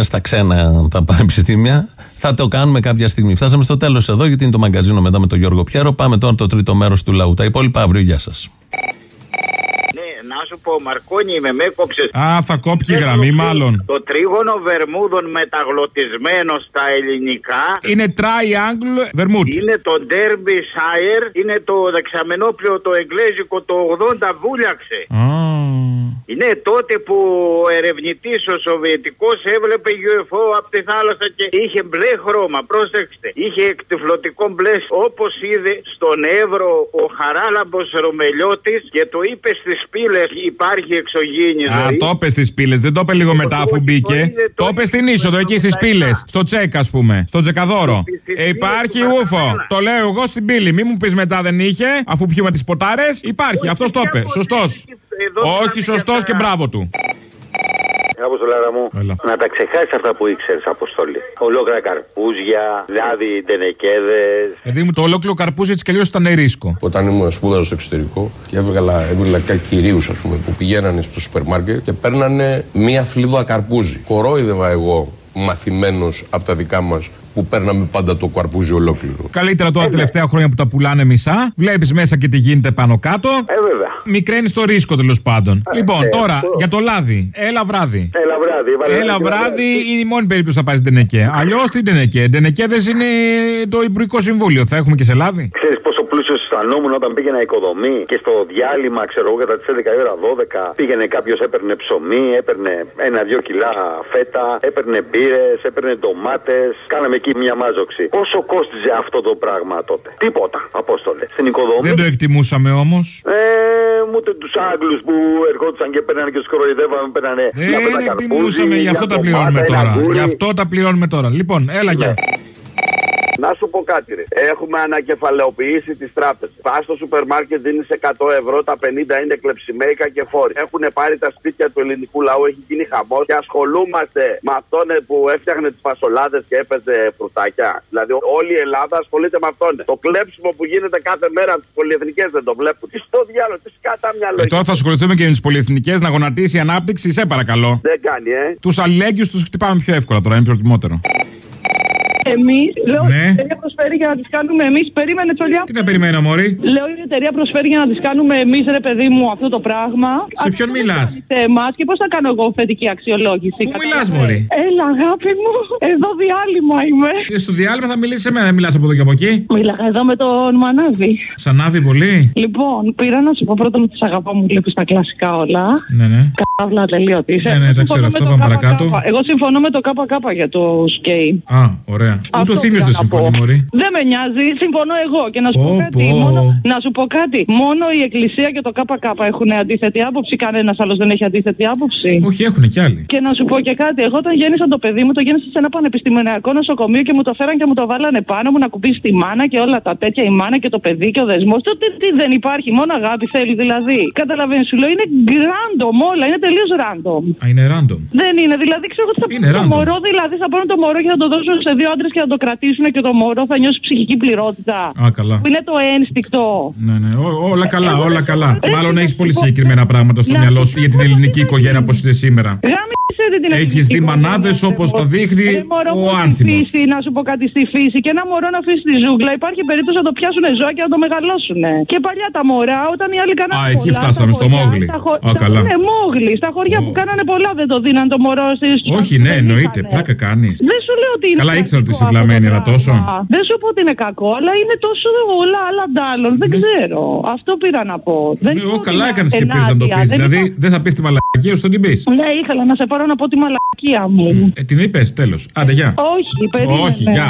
στα ξένα τα πανεπιστήμια, θα το κάνουμε κάποια στιγμή. Φτάσαμε στο τέλος εδώ, γιατί είναι το μαγκαζίνο μετά με τον Γιώργο Πιέρο. Πάμε τώρα το τρίτο μέρος του λαού. Τα υπόλοιπα αύριο. Γεια σας. Ναι, να σου πω, Μαρκόνι, με με κόψες. Α, θα κόπηκε η γραμμή, μάλλον. Το τρίγωνο Βερμούδων μεταγλωτισμένο στα ελληνικά. Είναι triangle Vermouth. Είναι το Derbyshire, είναι το δεξαμενόπλαιο το εγγλέζικο το 80 βούλιαξε. Είναι τότε που ο ερευνητής ο Σοβιετικός έβλεπε UFO από τη θάλασσα και είχε μπλε χρώμα. Πρόσεξτε. Είχε εκτυφλωτικό μπλε όπως είδε στον Εύρο ο Χαράλαμπος Ρωμελιώτης και το είπε στις πύλες. Υπάρχει εξωγήινη Α, ζωή. το είπε στις πύλες. Δεν το είπε λίγο μετά αφού μπήκε. Το είπε στην είσοδο εκεί στις πύλες. Στο τσεκ, ας πούμε. Στο τζεκαδόρο. Ε, υπάρχει ούφο. Το λέω εγώ στην πύλη. Μη μου πεις μετά δεν είχε, αφού πιούμε τις ποτάρες. Υπάρχει. Αυτός το είπε. Σωστός. Όχι, σωστός και μπράβο του. Αποστολάρα μου, να τα ξεχάσεις αυτά που ήξερες, Αποστολή. Ολόκληρα καρπούζια, λάδι, τενεκέδε. Δηλαδή μου το ολόκληρο καρπούζι έτσι κι αλλιώς ήταν ρίσκο. Όταν ήμουν σπούδαζα στο εξωτερικό και έβγαλα, έβγαλα κάτι κυρίους, ας πούμε, που πηγαίνανε στο σούπερ μάρκετ και παίρνανε μία φλίδα καρπούζι. Κορόιδευα εγώ μαθημένος από τα δικά μας που παίρναμε πάντα το καρπούζι ολόκληρο. Καλύτερα τώρα τελευταία χρόνια που τα πουλάνε μισά. Βλέπεις μέσα και τι γίνεται πάνω κάτω. Ε, βέβαια. Μικραίνεις το ρίσκο τέλος πάντων. λοιπόν, ε, τώρα αυτό. για το λάδι. Έλα βράδυ. Έλα βράδυ, βάλε Έλα ένα βράδυ είναι η μόνη περίπτωση που θα πάρεις την Τενεκέ. Αλλιώς την Τενεκέ. Τενεκέ δεν είναι το Υπουργικό Συμβούλιο. Θα έχουμε και σε λάδι. Ξέρεις πόσο πλούσιο αισθανόμουν όταν πήγαινα οικοδομή και στο διάλειμμα, ξέρω εγώ, κατά τις 11 η ώρα 12 πήγαινε κάποιος, έπαιρνε ψωμί, έπαιρνε ένα-δυο κιλά φέτα, έπαιρνε μπύρες, έπαιρνε ντομάτες. Κάναμε εκεί μια μάζοξη. Πόσο κόστιζε αυτό το πράγμα τότε; Τίποτα, Απόστολε. Στην οικοδομή. Δεν το εκτιμούσαμε όμως. Ε, ούτε τους Άγγλους που ερχόντουσαν και παίρνανε και τους κοροϊδεύαμε, παίρνανε. Δεν εκτιμούσαμε, γι' αυτό τα πληρώνουμε τώρα. Γι' αυτό τα πληρώνουμε τώρα. Λοιπόν, έλα, γεια. Να σου πω κάτι, ρε. Έχουμε ανακεφαλαιοποιήσει τις τράπεζες. Πα στο σούπερ μάρκετ, δίνεις 100 ευρώ, τα 50 είναι κλεψιμέικα και φόροι. Έχουν πάρει τα σπίτια του ελληνικού λαού, έχει γίνει χαμός και ασχολούμαστε με αυτόν που έφτιαχνε τις φασολάδες και έπαιζε φρουτάκια. Δηλαδή, όλη η Ελλάδα ασχολείται με αυτόν. Το κλέψιμο που γίνεται κάθε μέρα από τις πολυεθνικές δεν το βλέπουν. Τι στο διάλογο, τι κατά μια Ε, λογική. τώρα θα ασχοληθούμε και με τις πολυεθνικές να γονατίσει η ανάπτυξη, σε παρακαλώ. Δεν κάνει, ε. Τους αλληλέγγυους τους χτυπάμε πιο εύκολα τώρα, είναι προτιμότερο. Εμείς, λέω, Ναι. η εταιρεία προσφέρει για να τις κάνουμε εμείς. Περίμενε τσολιά. Τι να περιμένω, Μωρή; Λέω η εταιρεία προσφέρει για να τις κάνουμε εμείς, ρε παιδί μου, αυτό το πράγμα. Σε ποιον μιλάς; Σε εμάς και πώς θα κάνω εγώ θετική αξιολόγηση. Πού μιλάς, Μωρή; Έλα, αγάπη μου, εδώ διάλειμμα είμαι. Ε, Στο διάλειμμα θα μιλήσεις σε μένα, δεν μιλάς από εδώ και από εκεί; Μίλαγα εδώ με τον Μανάβη. Σαν άβει πολύ; Λοιπόν, πήρα να σου πω πρώτα ότι τις αγαπώ μου βλέπεις τα κλασικά όλα. Ναι, ναι. Καύλα τελείωτη. Ναι, ναι, τα ξέρω, αυτά πάμε παρακάτω. Εγώ συμφωνώ με το ΚΚ για το σκέι. Α, ωραία. Ούτε ο Αυτό Θήμιος πήγα δεν να συμφωνεί, πω. Μωρή. Δεν με νοιάζει, συμφωνώ εγώ. Και να σου πω, Πω, κάτι. πω. Μόνο, να σου πω κάτι. Μόνο η Εκκλησία και το ΚΚ έχουν αντίθετη άποψη. Κανένας άλλος δεν έχει αντίθετη άποψη. Όχι, έχουν κι άλλοι. Και να σου πω και κάτι. Εγώ όταν γέννησα το παιδί μου, το γέννησα σε ένα πανεπιστημιακό νοσοκομείο και μου το φέραν και μου το βάλανε πάνω μου να κουμπίσει τη μάνα και όλα τα τέτοια. Η μάνα και το παιδί και ο δεσμός. Το τι, τι δεν υπάρχει. Μόνο αγάπη θέλει δηλαδή. Καταλαβαίνεις, σου λέω είναι random όλα. Είναι τελείως random. Α, είναι random. Δεν είναι. Δηλαδή, ξέρω εγώ ότι θα Είναι πάρουν το random. μωρό, δηλαδή θα πάρουν το μωρό και θα το δώσουν σε δύο άντρες και θα το κρατήσουν και το μωρό θα νιώσει ψυχική πληρότητα. Α, καλά. Που είναι το ένστικτο. Ναι, ναι, ό- όλα καλά, όλα καλά. Μάλλον έχεις πολύ συγκεκριμένα πράγματα στο μυαλό σου για την ελληνική οικογένεια όπως είναι σήμερα. Γάμισε ρε την Έχεις δει μανάδες όπως τα δείχνει Ρε μωρό μου, ο στη άνθιμο. φύση, να σου πω κάτι στη φύση. Και ένα μωρό να αφήσει τη ζούγκλα, υπάρχει περίπτωση να το πιάσουν ζώα και να το μεγαλώσουν. Και παλιά τα μωρά, όταν οι άλλοι κάνανε. Α, εκεί πολλά, φτάσαμε, στα στο χωριά, Μόγλι. στα χω- Α, στα- καλά. Ναι, Μόγλι. Στα χωριά που κάνανε πολλά δεν το δίναν το μωρό στις Όχι, ναι, εννοείται. Πλάκα κάνεις. Δεν σου λέω ότι είναι. Καλά ήξερα ότι κακό είσαι βλαμμένη, αυτό αλλά το τόσο. πράγμα. Δεν σου πω ότι είναι κακό, αλλά είναι τόσο όλα άλλα ντάλλον. Δεν ξέρω. Αυτό πήρα να πω. Δεν Ναι, είπα Εγώ ότι καλά είναι έκανες και πήρες να το ενάντια. πεις. Δεν Δηλαδή είπα- δεν θα πεις τη μαλακία σου, θα την πεις. Ναι, ήθελα να σε πάρω να πω τη μαλακία μου. Ε, την είπες, τέλος. Άντε, γεια. Όχι, περίμενε. Όχι, γεια.